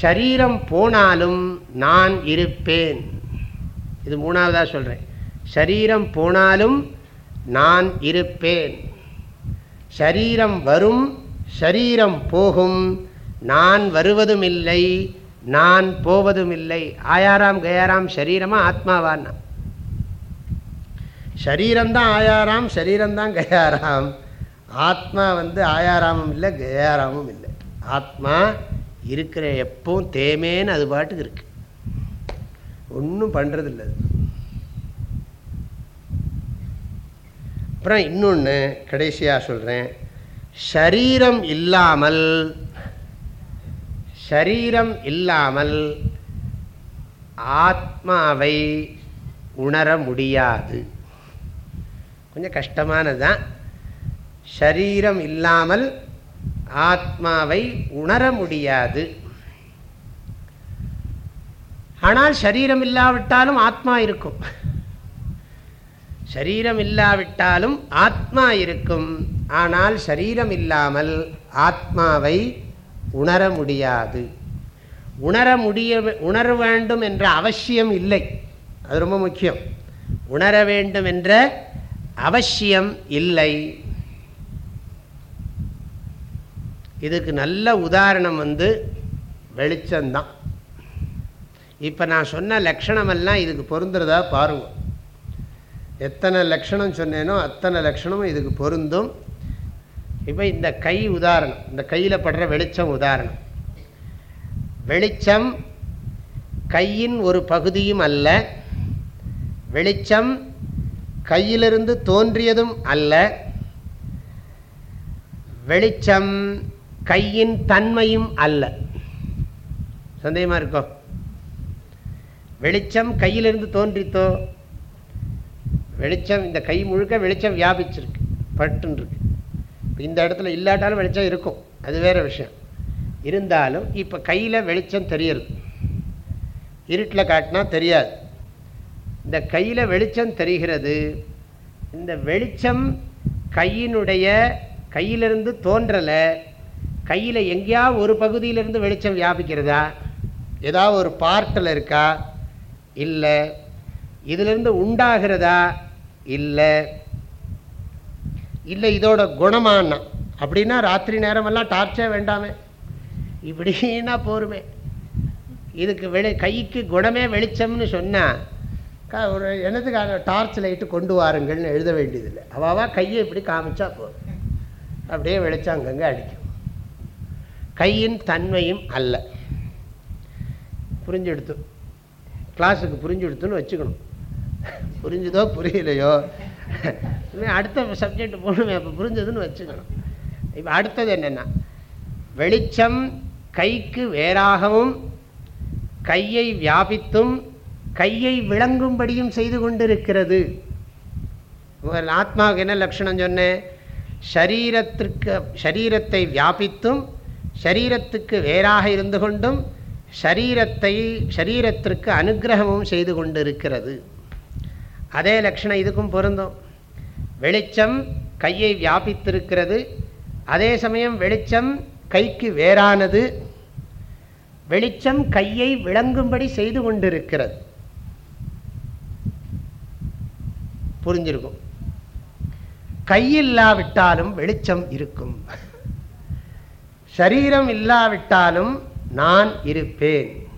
ஷரீரம் போனாலும் நான் இருப்பேன். இது மூணாவதாக சொல்கிறேன் ஷரீரம் போனாலும் நான் இருப்பேன். ஷரீரம் வரும் ஷரீரம் போகும். நான் வருவதும் இல்லை நான் போவதும் இல்லை ஆயாராம் கயாராம் ஷரீரமா ஆத்மாவான்னா ஷரீரம்தான் ஆயாராம் ஷரீரம்தான் கயாராம். ஆத்மா வந்து ஆயாராமும் இல்லை கயாராமும் இல்லை. ஆத்மா இருக்கிற எப்பவும் தேமேன்னு அது பாட்டுக்கு இருக்கு. ஒன்றும் பண்ணுறது இல்லை அப்புறம் இன்னொன்று கடைசியாக சொல்கிறேன் ஷரீரம் இல்லாமல் ஷரீரம் இல்லாமல் ஆத்மாவை உணர முடியாது. கொஞ்சம் கஷ்டமானது தான் ஷரீரம் இல்லாமல் ஆத்மாவை உணர முடியாது. ஆனால் சரீரம் இல்லாவிட்டாலும் ஆத்மா இருக்கும். சரீரம் இல்லாவிட்டாலும் ஆத்மா இருக்கும். ஆனால் சரீரம் இல்லாமல் ஆத்மாவை உணர முடியாது. உணர முடிய உணர வேண்டும் என்ற அவசியம் இல்லை. அது ரொம்ப முக்கியம். உணர வேண்டும் என்ற அவசியம் இல்லை. இதுக்கு நல்ல உதாரணம் வந்து வெளிச்சம்தான். இப்போ நான் சொன்ன லக்ஷணமெல்லாம் இதுக்கு பொருந்துறதா பாருங்க. எத்தனை லக்ஷணம் சொன்னேனோ அத்தனை லக்ஷணமும் இதுக்கு பொருந்தும். இப்போ இந்த கை உதாரணம் இந்த கையில் படுற வெளிச்சம் உதாரணம். வெளிச்சம் கையின் ஒரு பகுதியும் அல்ல வெளிச்சம் கையிலிருந்து தோன்றியதும் அல்ல வெளிச்சம் கையின் தன்மையும் அல்ல. சந்தேகமாக இருக்கோ? வெளிச்சம் கையிலிருந்து தோன்றித்தோ? வெளிச்சம் இந்த கை முழுக்க வெளிச்சம் வியாபிச்சிருக்கு பட்டுன்னு இருக்கு இந்த இடத்துல இல்லாட்டாலும் வெளிச்சம் இருக்கும் அது வேறு விஷயம். இருந்தாலும் இப்போ கையில் வெளிச்சம் தெரியுது. இருட்டில் காட்டினா தெரியாது. இந்த கையில் வெளிச்சம் தெரிகிறது இந்த வெளிச்சம் கையினுடைய கையிலிருந்து தோன்றலை கையில் எங்கேயாவது ஒரு பகுதியிலிருந்து வெளிச்சம் வியாபிக்கிறதா? ஏதாவது ஒரு பார்ட்டில் இருக்கா? இல்லை. இதிலிருந்து உண்டாகிறதா? இல்லை. இல்லை இதோட குணமானா? அப்படின்னா ராத்திரி நேரமெல்லாம் டார்ச்சே வேண்டாமே. இப்படின்னா போருமே. இதுக்கு வெளி கைக்கு குணமே வெளிச்சம்னு சொன்னால் ஒரு என்னதுக்காக டார்ச் லைட்டு கொண்டு வாருங்கள்னு எழுத வேண்டியதில்லை. அவாவா கையை இப்படி காமிச்சா போதும். அப்படியே வெளிச்சம் அங்கங்கே அடிக்கும். கையின் தன்மையும் அல்ல. புரிஞ்செடுத்து. கிளாஸுக்கு புரிஞ்செடுத்துன்னு வச்சுக்கணும். புரிஞ்சுதோ புரியலையோ? அடுத்த சப்ஜெக்ட் போகணுமே அப்போ புரிஞ்சதுன்னு வச்சுக்கணும். இப்போ அடுத்தது என்னென்னா வெளிச்சம் கைக்கு வேறாகவும் கையை வியாபித்தும் கையை விளங்கும்படியும் செய்து கொண்டிருக்கிறது. ஆத்மாவுக்கு என்ன லட்சணம் சொன்னேன்? ஷரீரத்திற்கு ஷரீரத்தை வியாபித்தும் ஷரீரத்துக்கு வேறாக இருந்து கொண்டும் ஷரீரத்தை ஷரீரத்திற்கு அனுகிரகமும் செய்து கொண்டிருக்கிறது. அதே லக்ஷணம் இதுக்கும் பொருந்தும். வெளிச்சம் கையை வியாபித்திருக்கிறது. அதே சமயம் வெளிச்சம் கைக்கு வேறானது. வெளிச்சம் கையை விளங்கும்படி செய்து கொண்டிருக்கிறது. புரிஞ்சிருக்கும். கையில்லாவிட்டாலும் வெளிச்சம் இருக்கும். சரீரம் இல்லாவிட்டாலும் நான் இருப்பேன்.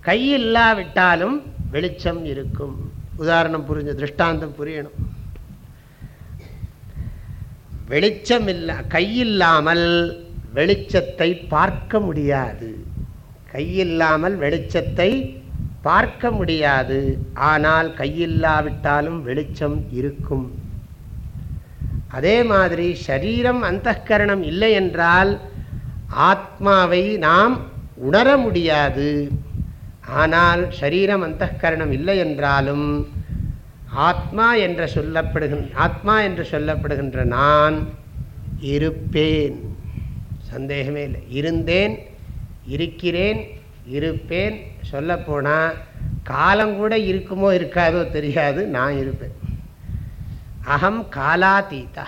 கை இல்லாவிட்டாலும் வெளிச்சம் இருக்கும். உதாரணம் புரிஞ்சு திருஷ்டாந்தம் புரியணும். வெளிச்சம் இல்ல கையில்லாமல் வெளிச்சத்தை பார்க்க முடியாது. கையில்லாமல் வெளிச்சத்தை பார்க்க முடியாது. ஆனால் கையில்லாவிட்டாலும் வெளிச்சம் இருக்கும். அதே மாதிரி சரீரம் அந்த இல்லை என்றால் ஆத்மாவை நாம் உணர முடியாது. ஆனால் சரீரம் அந்த இல்லை என்றாலும் ஆத்மா என்று சொல்லப்படுகின்ற ஆத்மா என்று சொல்லப்படுகின்ற நான் இருப்பேன். சந்தேகமே இல்லை. இருந்தேன் இருக்கிறேன் இருப்பேன். சொல்லப்போனால் காலங்கூட இருக்குமோ இருக்காதோ தெரியாது நான் இருப்பேன். அகம் காலாதீதா.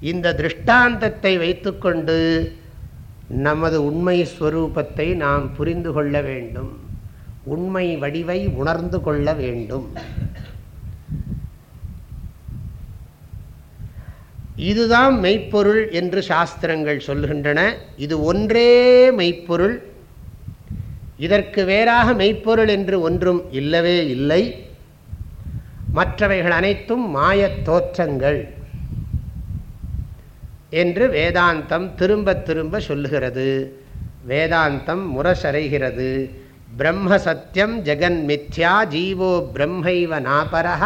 இந்த திருஷ்டாந்தத்தை வைத்துக்கொண்டு நமது உண்மை ஸ்வரூபத்தை நாம் புரிந்து கொள்ள வேண்டும். உண்மை வடிவை உணர்ந்து கொள்ள வேண்டும். இதுதான் மெய்ப்பொருள் என்று சாஸ்திரங்கள் சொல்கின்றன. இது ஒன்றே மெய்ப்பொருள். இதற்கு வேறாக மெய்ப்பொருள் என்று ஒன்றும் இல்லவே இல்லை. மற்றவைகள் அனைத்தும் மாயத் தோற்றங்கள் என்று வேதாந்தம் திரும்ப திரும்ப சொல்லுகிறது. வேதாந்தம் முரசறைகிறது. பிரம்ம சத்தியம் ஜெகன் மித்யா ஜீவோ பிரம்மைவ நாபரா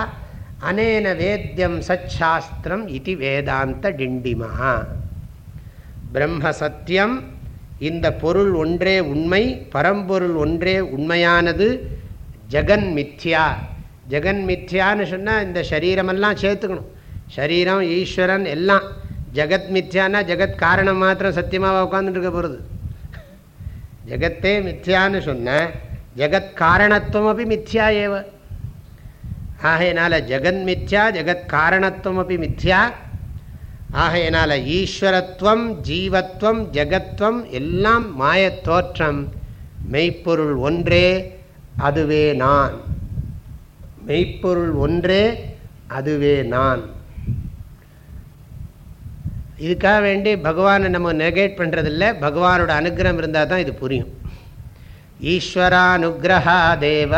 அனேன வேத்தியம் சச்சாஸ்திரம் இது வேதாந்த டிண்டிமா பிரம்ம சத்தியம் இந்த பொருள் ஒன்றே உண்மை பரம்பொருள் ஒன்றே உண்மையானது ஜெகன் மித்யா ஜெகன் மித்யான்னு சொன்னால் இந்த சரீரமெல்லாம் சேர்த்துக்கணும். சரீரம் ஈஸ்வரன் எல்லாம் ஜெகத் மித்யானா ஜெகத் காரணம் மாத்திரம் சத்தியமாக உட்காந்துட்டு இருக்க போகிறது ஜெகத்தே மித்யான்னு சொன்ன ஜெகத் காரணத்துவம் அப்படி மித்யா ஏவ. ஆகையினால ஜெகன் மித்யா ஜெகத் காரணத்துவம் அப்படி மித்யா. ஆகையினால ஈஸ்வரத்துவம் ஜீவத்துவம் ஜெகத்துவம் எல்லாம் மாயத்தோற்றம். மெய்ப்பொருள் ஒன்றே அதுவே நான். மெய்ப்பொருள் ஒன்றே அதுவே நான். இதுக்காக வேண்டி பகவானை நம்ம நெகேட் பண்ணுறதில்ல பகவானோட அனுகிரகம் இருந்தால் தான் இது புரியும். ஈஸ்வரானுகிரகா தேவ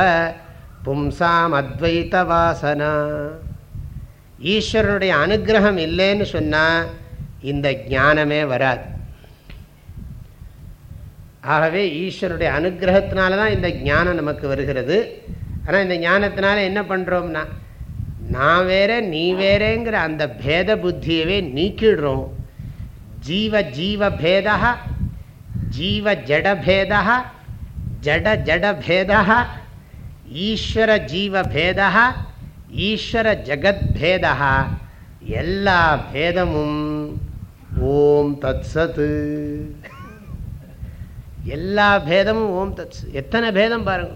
பும்சாம் அத்வைத வாசனா. ஈஸ்வரனுடைய அனுகிரகம் இல்லைன்னு சொன்னால் இந்த ஞானமே வராது. ஆகவே ஈஸ்வரனுடைய அனுகிரகத்தினால தான் இந்த ஞானம் நமக்கு வருகிறது. ஆனால் இந்த ஞானத்தினால என்ன பண்ணுறோம்னா நான் வேற நீ வேறேங்கிற அந்த பேத புத்தியவே நீக்கிடுறோம். ஜீவ ஜீவ பேதா ஜீவ ஜடபேதா ஜட ஜடபேதா ஈஸ்வர ஜீவபேதா ஈஸ்வர ஜகத்பேதா எல்லா பேதமும் ஓம் தத் சத்து எல்லா பேதமும் ஓம் தத் எத்தனை பேதம் பாருங்க.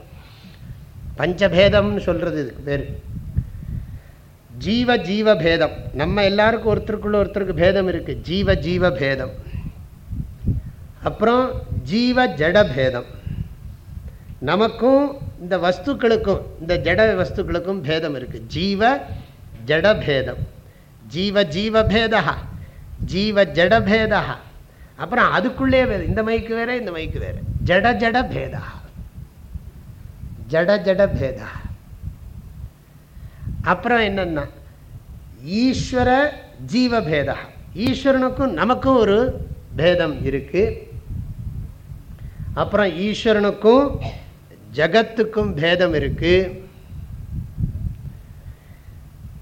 பஞ்சபேதம்னு சொல்கிறது இதுக்கு பேர். ஜீவ ஜீவ பேதம். நம்ம எல்லாருக்கும் ஒருத்தருக்குள்ள ஒருத்தருக்கு பேதம் இருக்குது ஜீவ ஜீவ பேதம். அப்புறம் ஜீவ ஜட பேதம். நமக்கும் இந்த வஸ்துக்களுக்கும் இந்த ஜட வஸ்துக்களுக்கும் பேதம் இருக்குது ஜீவ ஜட பேதம். ஜீவ ஜீவ பேதா ஜீவ ஜட பேதா அப்புறம் அதுக்குள்ளே வேறு இந்த மைக்கு வேற இந்த மைக்கு வேற. ஜட ஜட பேதா ஜட ஜட பேதா அப்புறம் என்னன்னா ஈஸ்வர ஜீவபேதா. ஈஸ்வரனுக்கும் நமக்கும் ஒரு பேதம் இருக்கு. அப்புறம் ஈஸ்வரனுக்கும் ஜகத்துக்கும் பேதம் இருக்கு.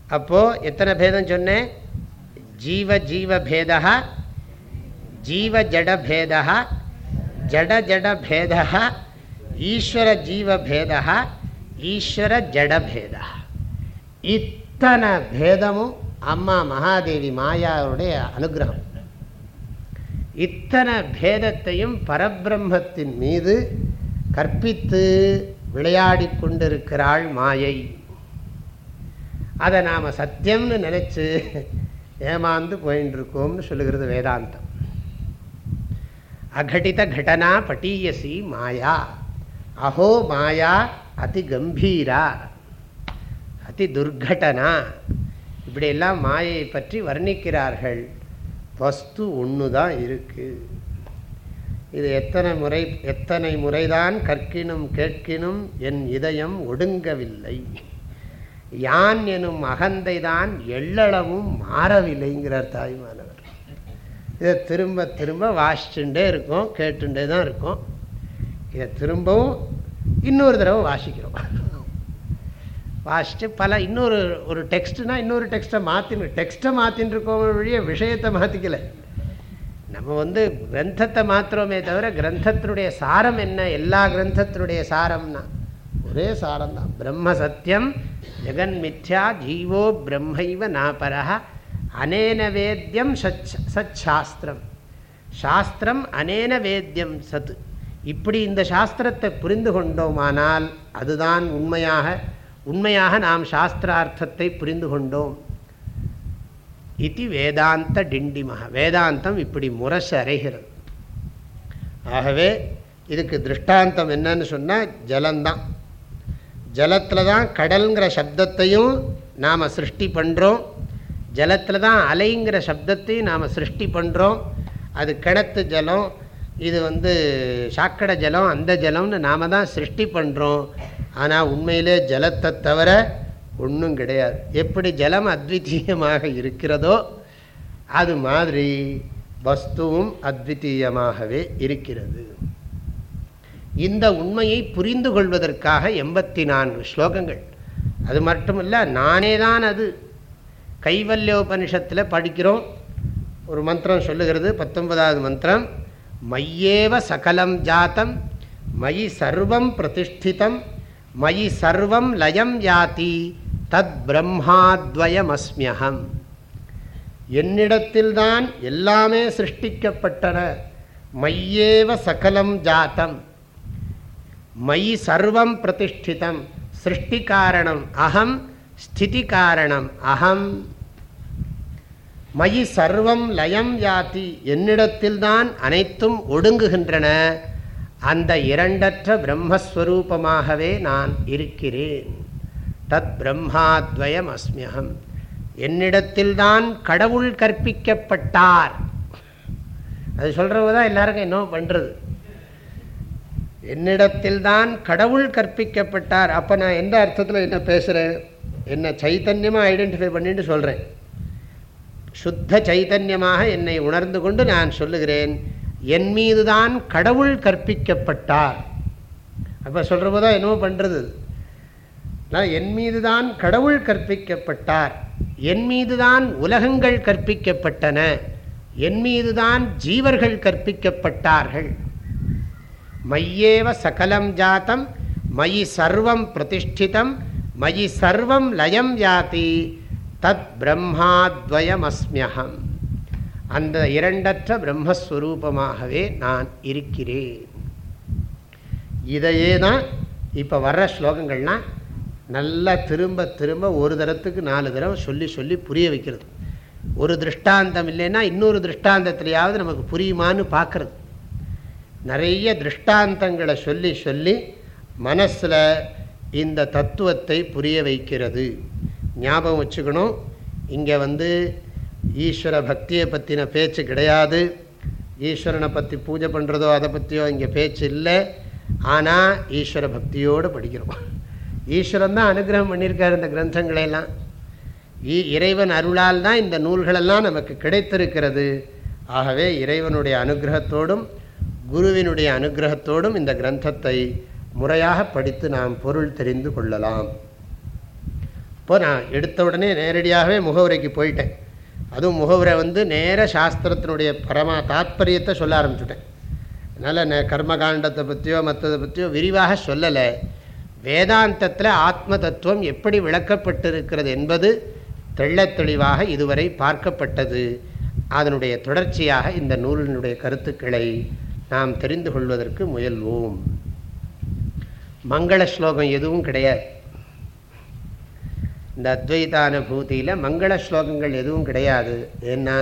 அப்போ எத்தனை பேதம் சொன்னேன்? ஜீவ ஜீவ பேதா ஜீவ ஜட பேதா ஜட ஜட பேதா ஈஸ்வர ஜீவ பேதா ஈஸ்வர ஜட பேதா. இத்தனை பேதமும் அம்மா மகாதேவி மாயாவுடைய அனுகிரகம். இத்தனை பேதத்தையும் பரபிரம்மத்தின் மீது கற்பித்து விளையாடி கொண்டிருக்கிறாள் மாயை. அதை நாம் சத்தியம்னு நினச்சி ஏமாந்து போயின்ட்டுருக்கோம்னு சொல்லுகிறது வேதாந்தம். அகடித கடனா பட்டீயசி மாயா. அஹோ மாயா அதி கம்பீரா. அதி துர்கடனா இப்படியெல்லாம் மாயை பற்றி வர்ணிக்கிறார்கள். வஸ்து ஒன்று தான் இருக்குது இது எத்தனை முறை எத்தனை முறைதான் கற்கினும் கேட்கினும் என் இதயம் ஒடுங்கவில்லை. யான் எனும் அகந்தை தான் எள்ளளவும் மாறவில்லைங்கிறார் தாய்மானவர். இதை திரும்ப திரும்ப வாசிச்சுட்டே இருக்கும் கேட்டுட்டே தான் இருக்கும். இதை திரும்பவும் இன்னொரு தடவை வாசிக்கிறோம். வாசித்து பல இன்னொரு ஒரு டெக்ஸ்ட்னா இன்னொரு டெக்ஸ்ட்டை மாற்றினு டெக்ஸ்ட்டை மாற்றின்னு இருக்கோம் வழிய விஷயத்தை மாற்றிக்கலை நம்ம வந்து கிரந்தத்தை மாத்திரமே தவிர கிரந்தத்தினுடைய சாரம் என்ன? எல்லா கிரந்தத்தினுடைய சாரம்னா ஒரே சாரம் தான் பிரம்ம சத்தியம் ஜெகன் மித்யா ஜீவோ பிரம்மைவ நாபரா அனேன வேத்தியம் சச் சாஸ்திரம். சாஸ்திரம் அனேன வேத்தியம் சத். இப்படி இந்த சாஸ்திரத்தை புரிந்து கொண்டோமானால் அதுதான் உண்மையாக உண்மையாக நாம் சாஸ்திரார்த்தத்தை புரிந்து கொண்டோம். இது வேதாந்த டிண்டிமக வேதாந்தம் இப்படி முரசு அறைகிறது ஆகவே இதுக்கு திருஷ்டாந்தம் என்னன்னு சொன்னால் ஜலந்தான். ஜலத்தில் தான் கடல்ங்கிற சப்தத்தையும் நாம் சிருஷ்டி பண்ணுறோம் ஜலத்தில் தான் அலைங்கிற சப்தத்தையும் நாம் சிருஷ்டி பண்ணுறோம் அது கிணத்து ஜலம் இது வந்து சாக்கடை ஜலம் அந்த ஜலம்னு நாம் தான் சிருஷ்டி பண்ணுறோம் ஆனால் உண்மையிலே ஜலத்தை தவிர ஒன்றும் கிடையாது. எப்படி ஜலம் அத்விதீயமாக இருக்கிறதோ அது மாதிரி வஸ்துவும் அத்விதீயமாகவே இருக்கிறது. இந்த உண்மையை புரிந்து கொள்வதற்காக எண்பத்தி நான்கு ஸ்லோகங்கள். அது மட்டுமல்ல நானே தான் அது. கைவல்யோபனிஷத்தில் படிக்கிறோம். ஒரு மந்திரம் சொல்லுகிறது பத்தொன்பதாவது மந்திரம். மையேவ சகலம் ஜாத்தம் மயி சர்வம் பிரதிஷ்டிதம் மயி சர்வம் லயம் யாத்தி தத் பிரம்மாத்வயமஸ்மியகம். என்னிடத்தில்தான் எல்லாமே சிருஷ்டிக்கப்பட்டன. மையேவ சகலம் ஜாத்தம் மயி சர்வம் பிரதிஷ்டிதம் சிருஷ்டி காரணம் அகம் ஸ்திதி காரணம் அகம். மயி சர்வம் லயம் யாத்தி என்னிடத்தில்தான் அனைத்தும் ஒடுங்குகின்றன. அந்த இரண்டற்ற பிரம்மஸ்வரூபமாகவே நான் இருக்கிறேன். தத் பிரம்மாத்வயம் அஸ்மியகம் என்னிடத்தில்தான் கடவுள் கற்பிக்கப்பட்டார். அது சொல்கிறவங்க தான் எல்லாருக்கும் என்ன பண்ணுறது என்னிடத்தில்தான் கடவுள் கற்பிக்கப்பட்டார். அப்போ நான் எந்த அர்த்தத்தில் என்ன பேசுகிறேன் என்ன சைத்தன்யமாக ஐடென்டிஃபை பண்ணிட்டு சொல்கிறேன் சுத்த சைதன்யமாக என்னை உணர்ந்து கொண்டு நான் சொல்லுகிறேன். என் மீது தான் கடவுள் கற்பிக்கப்பட்டார். அப்போ சொல்கிற போதான் என்னவோ பண்ணுறது நான் என் மீது தான் கடவுள் கற்பிக்கப்பட்டார். என் மீது தான் உலகங்கள் கற்பிக்கப்பட்டன. என் மீது தான் ஜீவர்கள் கற்பிக்கப்பட்டார்கள். மையேவ சகலம் ஜாத்தம் மயி சர்வம் பிரதிஷ்டிதம் மயி சர்வம் லயம் ஜாதி தத் பிரம்மாத்வயமஸ்மியகம் அந்த இரண்டற்ற பிரம்மஸ்வரூபமாகவே நான் இருக்கிறேன். இதையே தான் இப்போ வர்ற ஸ்லோகங்கள்லாம் நல்லா திரும்ப திரும்ப ஒரு தரத்துக்கு நாலு தடவை சொல்லி சொல்லி புரிய வைக்கிறது. ஒரு திருஷ்டாந்தம் இல்லைன்னா இன்னொரு திருஷ்டாந்தத்திலேயாவது நமக்கு புரியுமான்னு பார்க்குறது. நிறைய திருஷ்டாந்தங்களை சொல்லி சொல்லி மனசில் இந்த தத்துவத்தை புரிய வைக்கிறது. ஞாபகம் வச்சுக்கணும். இங்கே வந்து ஈஸ்வர பக்தியை பற்றின பேச்சு கிடையாது. ஈஸ்வரனை பற்றி பூஜை பண்ணுறதோ அதை பற்றியோ இங்கே பேச்சு இல்லை. ஆனால் ஈஸ்வர பக்தியோடு படிக்கிறோம். ஈஸ்வரன் தான் அனுகிரகம் பண்ணியிருக்கார் இந்த கிரந்தங்களையெல்லாம் இறைவன் அருளால் தான் இந்த நூல்களெல்லாம் நமக்கு கிடைத்திருக்கிறது. ஆகவே இறைவனுடைய அனுகிரகத்தோடும் குருவினுடைய அனுகிரகத்தோடும் இந்த கிரந்தத்தை முறையாக படித்து நாம் பொருள் தெரிந்து கொள்ளலாம். இப்போ நான் எடுத்த உடனே நேரடியாகவே முகவுரைக்கு போயிட்டேன். அதுவும் முகவுரை வந்து நேர சாஸ்திரத்தினுடைய பரமா தாத்பரியத்தை சொல்ல ஆரம்பிச்சுட்டேன். அதனால் ந கர்மகாண்டத்தை பற்றியோ மற்றதை பற்றியோ விரிவாக சொல்லலை. வேதாந்தத்தில் ஆத்ம தத்துவம் எப்படி விளக்கப்பட்டிருக்கிறது என்பது தெள்ள தெளிவாக இதுவரை பார்க்கப்பட்டது. அதனுடைய தொடர்ச்சியாக இந்த நூலினுடைய கருத்துக்களை நாம் தெரிந்து கொள்வதற்கு முயல்வோம். மங்கள ஸ்லோகம் எதுவும் கிடையாது. இந்த அத்வைதானுபூதியில் மங்கள ஸ்லோகங்கள் எதுவும் கிடையாது. ஏன்னா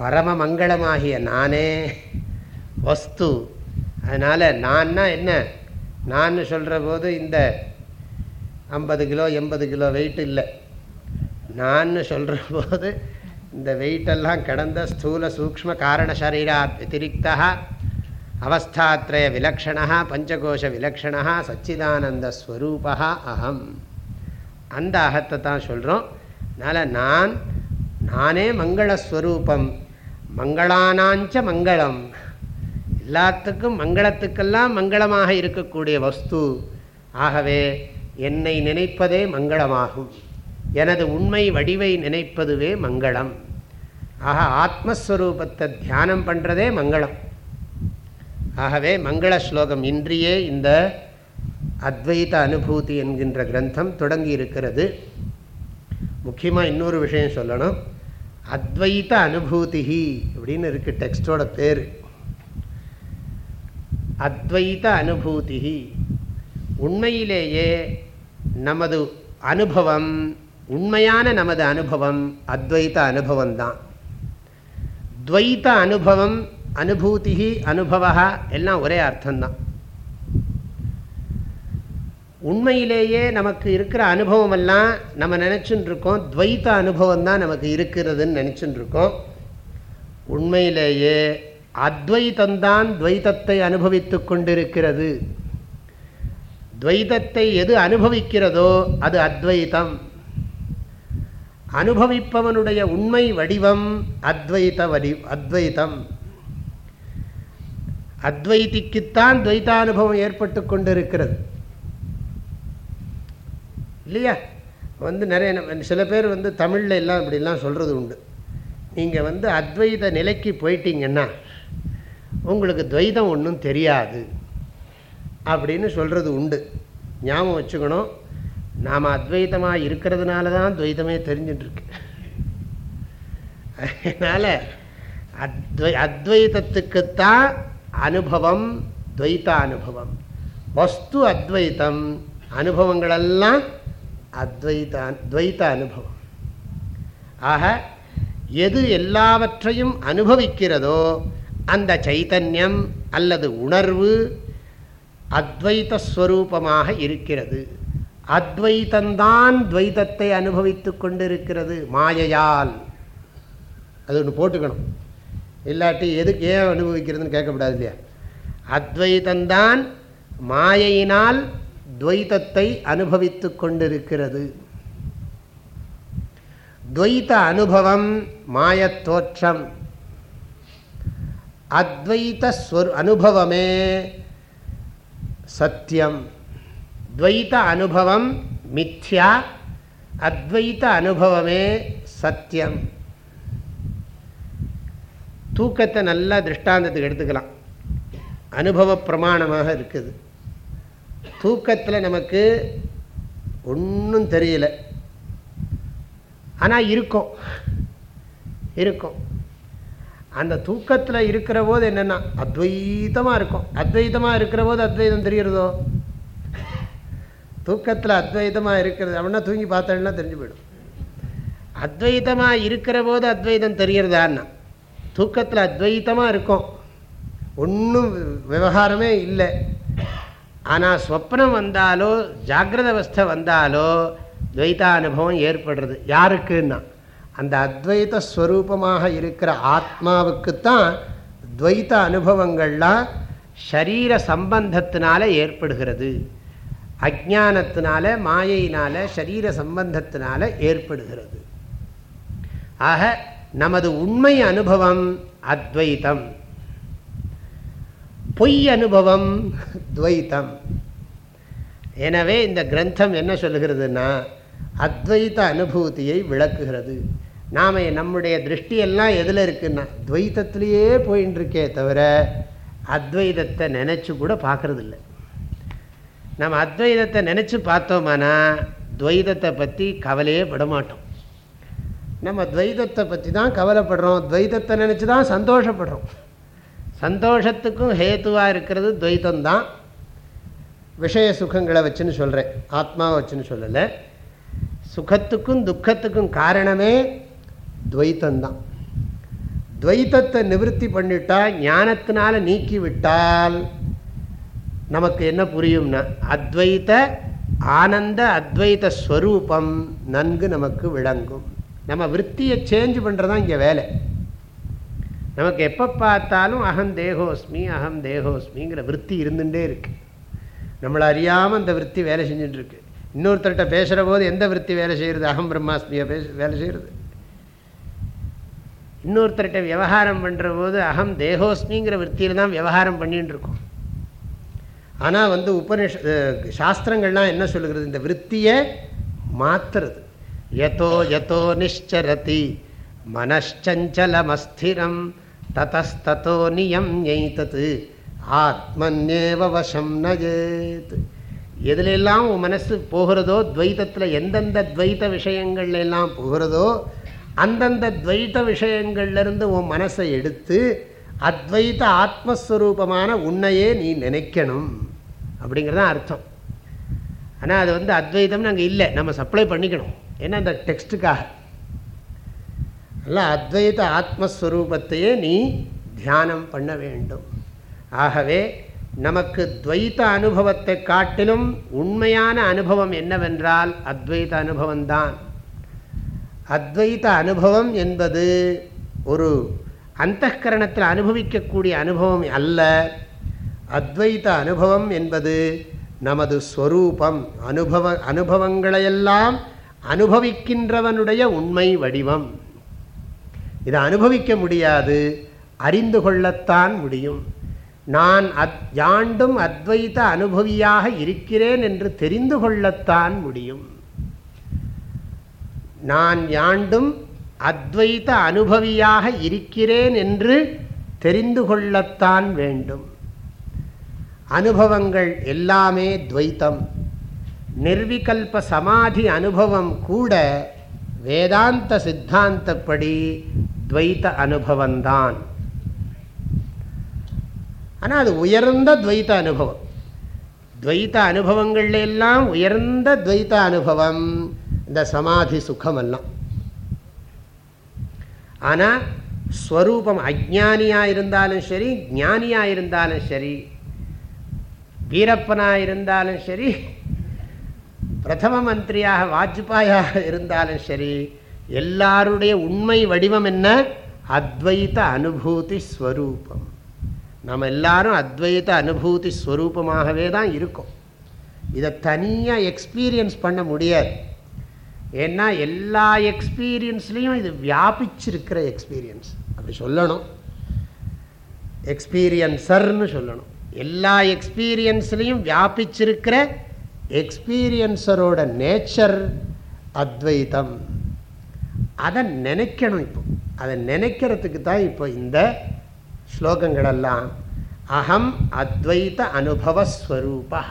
பரம மங்களமாகிய நானே வஸ்து. அதனால் நான்னா என்ன? நான் சொல்கிற போது இந்த ஐம்பது கிலோ எண்பது கிலோ வெயிட் இல்லை. நான் சொல்கிற போது இந்த வெயிட்டெல்லாம் கடந்த ஸ்தூல சூக்ம காரண சரீரா வத்திரிக்தா அவஸ்தாத்ரய விலக்ஷணா பஞ்சகோஷ விலக்ஷணா சச்சிதானந்த ஸ்வரூபா அகம் அந்த அகத்தை தான் சொல்கிறோம் அதனால் நான் நானே மங்களஸ்வரூபம். மங்களானாஞ்ச மங்களம். எல்லாத்துக்கும் மங்களத்துக்கெல்லாம் மங்களமாக இருக்கக்கூடிய வஸ்து. ஆகவே என்னை நினைப்பதே மங்களமாகும். எனது உண்மை வடிவை நினைப்பதுவே மங்களம். ஆக ஆத்மஸ்வரூபத்தை தியானம் பண்ணுறதே மங்களம். ஆகவே மங்கள ஸ்லோகம் இன்றியே இந்த அத்வைத அனுபூதி என்கின்ற கிரந்தம் தொடங்கி இருக்கிறது முக்கியமாக இன்னொரு விஷயம் சொல்லணும். அத்வைத அனுபூதி அப்படின்னு இருக்குது டெக்ஸ்டோட பேர். அத்வைத அனுபூதி உண்மையிலேயே நமது அனுபவம் உண்மையான நமது அனுபவம் அத்வைத அனுபவம்தான் துவைத்த அனுபவம் அனுபூதி அனுபவா எல்லாம் ஒரே அர்த்தம்தான். உண்மையிலேயே நமக்கு இருக்கிற அனுபவம் எல்லாம் நம்ம நினச்சின்னு இருக்கோம் துவைத்த அனுபவம் தான் நமக்கு இருக்கிறதுன்னு நினச்சின்னு இருக்கோம் உண்மையிலேயே அத்வைத்தந்தான் துவைத்தத்தை அனுபவித்து கொண்டிருக்கிறது. துவைதத்தை எது அனுபவிக்கிறதோ அது அத்வைதம் அனுபவிப்பவனுடைய உண்மை வடிவம் அத்வைத வடி அத்வைதம் அத்வைதிக்குத்தான் துவைதானுபவம் ஏற்பட்டு கொண்டிருக்கிறது. இல்லையா? வந்து நிறைய சில பேர் வந்து தமிழில் எல்லாம் இப்படிலாம் சொல்கிறது உண்டு. நீங்கள் வந்து அத்வைத நிலைக்கு போயிட்டீங்கன்னா உங்களுக்கு துவைதம் ஒன்றும் தெரியாது அப்படின்னு சொல்கிறது உண்டு. ஞாபகம் வச்சுக்கணும். நாம் அத்வைதமாக இருக்கிறதுனால தான் துவைதமே தெரிஞ்சுட்டுருக்கு. அதனால் அத்வை அத்வைதத்துக்குத்தான் அனுபவம் துவைத்த அனுபவம் வஸ்து அத்வைத்தம் அனுபவங்களெல்லாம் அத்வைத துவைத்த அனுபவம். ஆக எது எல்லாவற்றையும் அனுபவிக்கிறதோ அந்த சைத்தன்யம் அல்லது உணர்வு அத்வைத ஸ்வரூபமாக இருக்கிறது. அத்வைத்தந்தான் துவைதத்தை அனுபவித்து கொண்டிருக்கிறது மாயையால். அது ஒன்று போட்டுக்கணும். இல்லாட்டி எதுக்கு ஏன் அனுபவிக்கிறதுன்னு கேட்கக்கூடாது இல்லையா? அத்வைத்தந்தான் மாயையினால் துவைத்தத்தை அனுபவித்து கொண்டிருக்கிறது. துவைத்த அனுபவம் மாயத்தோற்றம் அத்வைத்த அனுபவமே சத்தியம். துவைத்த அனுபவம் மித்யா அத்வைத்த அனுபவமே சத்தியம். தூக்கத்தை நல்லா திருஷ்டாந்தத்துக்கு எடுத்துக்கலாம். அனுபவ பிரமாணமாக இருக்குது. தூக்கத்தில் நமக்கு ஒன்றும் தெரியல. ஆனால் இருக்கும். இருக்கும். அந்த தூக்கத்தில் இருக்கிற போது என்னென்னா அத்வைதமாக இருக்கும். அத்வைதமாக இருக்கிற போது அத்வைதம் தெரிகிறதோ தூக்கத்தில் அத்வைதமாக இருக்கிறது அப்படின்னா தூங்கி பார்த்தேன்னா தெரிஞ்சு போயிடும். அத்வைதமாக இருக்கிற போது அத்வைதம் தெரிகிறதான்னா தூக்கத்தில் அத்வைத்தமாக இருக்கும். ஒன்றும் விவகாரமே இல்லை. ஆனால் ஸ்வப்னம் வந்தாலோ ஜாகிரத அவஸ்தை வந்தாலோ அனுபவம் ஏற்படுறது. யாருக்குன்னா? அந்த அத்வைத ஸ்வரூபமாக இருக்கிற ஆத்மாவுக்குத்தான் துவைத்த அனுபவங்கள்லாம் ஷரீர சம்பந்தத்தினால ஏற்படுகிறது. அஜானத்தினால மாயையினால ஷரீர சம்பந்தத்தினால ஏற்படுகிறது. ஆக நமது உண்மை அனுபவம் அத்வைத்தம் பொய் அனுபவம் துவைத்தம். எனவே இந்த கிரந்தம் என்ன சொல்லுகிறதுனா அத்வைத்த அனுபூதியை விளக்குகிறது. நாம் நம்முடைய திருஷ்டியெல்லாம் எதில் இருக்குன்னா துவைத்தத்திலேயே போயின்னு இருக்கே தவிர அத்வைதத்தை நினச்சி கூட பார்க்குறதில்ல. நம்ம அத்வைதத்தை நினச்சி பார்த்தோமானா துவைதத்தை பற்றி கவலையே படமாட்டோம். நம்ம துவைதத்தை பற்றி தான் கவலைப்படுறோம். துவைதத்தை நினச்சி தான் சந்தோஷப்படுறோம். சந்தோஷத்துக்கும் ஹேத்துவாக இருக்கிறது துவைத்தந்தான் விஷய சுகங்களை வச்சுன்னு சொல்கிறேன் ஆத்மாவை வச்சுன்னு சொல்லலை. சுகத்துக்கும் துக்கத்துக்கும் காரணமே துவைத்தந்தான் துவைத்தத்தை நிவர்த்தி பண்ணிட்டா ஞானத்தினால நீக்கிவிட்டால் நமக்கு என்ன புரியும்னா அத்வைத்த ஆனந்த அத்வைத ஸ்வரூபம் நன்கு நமக்கு விளங்கும். நம்ம விற்த்தியை சேஞ்ச் பண்ணுறதான் இங்கே வேலை. நமக்கு எப்போ பார்த்தாலும் அகம் தேகோஸ்மி அகம் தேகோஸ்மிங்கிற விற்பி இருந்துகிட்டே இருக்கு. நம்மளை அறியாமல் அந்த விற்பி வேலை செஞ்சுட்டுருக்கு இன்னொருத்தர்கிட்ட பேசுகிற போது எந்த விற்பி வேலை செய்கிறது அகம் பிரம்மாஸ்மியை பேச வேலை செய்கிறது இன்னொருத்தர்கிட்ட விவகாரம் பண்ணுற போது அகம் தேகோஸ்மிங்கிற விற்த்தியில் தான் விவகாரம் பண்ணிகிட்டு இருக்கோம். ஆனால் வந்து உபனிஷ சாஸ்திரங்கள்லாம் என்ன சொல்லுகிறது? இந்த விற்த்தியை மாத்துறது. யதோ யதோ நிச்சரதி மனச்சஞ்சலமஸ்திரம் தத்தோ நியம் எய்தது ஆத்மன்யேவ வசம் நஜேத் எதுலெல்லாம் உன் மனசு போகிறதோ துவைத்தத்தில் எந்தெந்த துவைத்த விஷயங்கள்ல எல்லாம் போகிறதோ அந்தந்த துவைத்த விஷயங்கள்லேருந்து உன் மனசை எடுத்து அத்வைத்த ஆத்மஸ்வரூபமான உன்னையே நீ நினைக்கணும். அப்படிங்கிறதான் அர்த்தம். ஆனால் அது வந்து அத்வைதம்னு அங்கே இல்லை. நம்ம சப்ளை பண்ணிக்கணும். ஏன்னா அந்த டெக்ஸ்ட்டுக்காக அல்ல அத்வைத ஆத்மஸ்வரூபத்தையே நீ தியானம் பண்ண வேண்டும். ஆகவே நமக்கு துவைத்த அனுபவத்தை காட்டிலும் உண்மையான அனுபவம் என்னவென்றால் அத்வைத அனுபவம்தான். அத்வைத அனுபவம் என்பது ஒரு அந்த கரணத்தில் அனுபவிக்கக்கூடிய அனுபவம் அல்ல. அத்வைத அனுபவம் என்பது நமது ஸ்வரூபம் அனுபவ அனுபவங்களையெல்லாம் அனுபவிக்கின்றவனுடைய உண்மை வடிவம். இதை அனுபவிக்க முடியாது. அறிந்து கொள்ளத்தான் முடியும். நான் அத் யாண்டும் அத்வைத அனுபவியாக இருக்கிறேன் என்று தெரிந்து கொள்ளத்தான் முடியும். நான் யாண்டும் அத்வைத அனுபவியாக இருக்கிறேன் என்று தெரிந்து கொள்ளத்தான் வேண்டும். அனுபவங்கள் எல்லாமே துவைத்தம். நிர்விகல்ப சமாதி அனுபவம் கூட வேதாந்த சித்தாந்தப்படி துவைத்த அனுபவம்தான். ஆனால் அது உயர்ந்த துவைத்த அனுபவம். துவைத்த அனுபவங்கள்ல எல்லாம் உயர்ந்த துவைத்த அனுபவம். இந்த சமாதி சுகம் எல்லாம் ஆனால் ஸ்வரூபம் அஜானியாக இருந்தாலும் சரி ஞானியாக இருந்தாலும் சரி வீரப்பனாக இருந்தாலும் சரி பிரதம மந்திரியாக வாஜ்பாயாக இருந்தாலும் சரி எல்லாருடைய உண்மை வடிவம் என்ன? அத்வைத அனுபூதி ஸ்வரூபம். நம்ம எல்லாரும் அத்வைத அனுபூதி ஸ்வரூபமாகவே தான் இருக்கும். இதை தனியாக எக்ஸ்பீரியன்ஸ் பண்ண முடியாது. ஏன்னா எல்லா எக்ஸ்பீரியன்ஸ்லேயும் இது வியாபிச்சிருக்கிற எக்ஸ்பீரியன்ஸ் அப்படி சொல்லணும். எக்ஸ்பீரியன்சர்னு சொல்லணும். எல்லா எக்ஸ்பீரியன்ஸ்லேயும் வியாபிச்சிருக்கிற எக்ஸ்பீரியன்ஸரோட நேச்சர் அத்வைத்தம் அதை நினைக்கணும் இப்போ. அதை நினைக்கிறதுக்கு தான் இப்போ இந்த ஸ்லோகங்களெல்லாம். அகம் அத்வைத அனுபவஸ்வரூபா.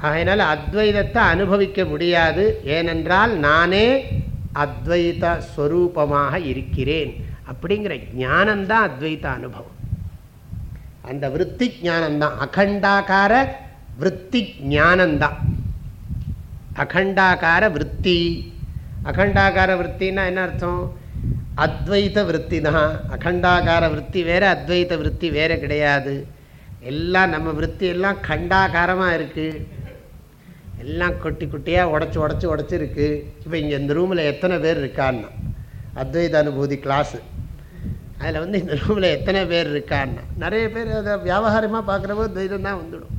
அதனால் அத்வைதத்தை அனுபவிக்க முடியாது. ஏனென்றால் நானே அத்வைத ஸ்வரூபமாக இருக்கிறேன். அப்படிங்கிற ஞானம்தான் அத்வைத அனுபவம். அந்த விற்பி ஞானம்தான் அகண்டாக்கார விற்பி ஞானந்தான். அகண்டாக்கார விற்பி அகண்டாகார விற்த்தின்னா என்ன அர்த்தம்? அத்வைத விற்பி தான். அகண்டாகார விற்பி வேறு அத்வைத விற்பி வேறு கிடையாது. எல்லாம் நம்ம விற்பி எல்லாம் கண்டாகாரமாக இருக்குது எல்லாம் கொட்டி குட்டியாக உடச்சி உடச்சி உடச்சிருக்கு. இப்போ இங்கே இந்த ரூமில் எத்தனை பேர் இருக்கான்னா? அத்வைத அனுபூதி கிளாஸு அதில் வந்து இந்த ரூமில் எத்தனை பேர் இருக்கான்னா? நிறைய பேர் அதை வியாபாரமாக பார்க்குறப்போ தைரியம் தான் வந்துடும்.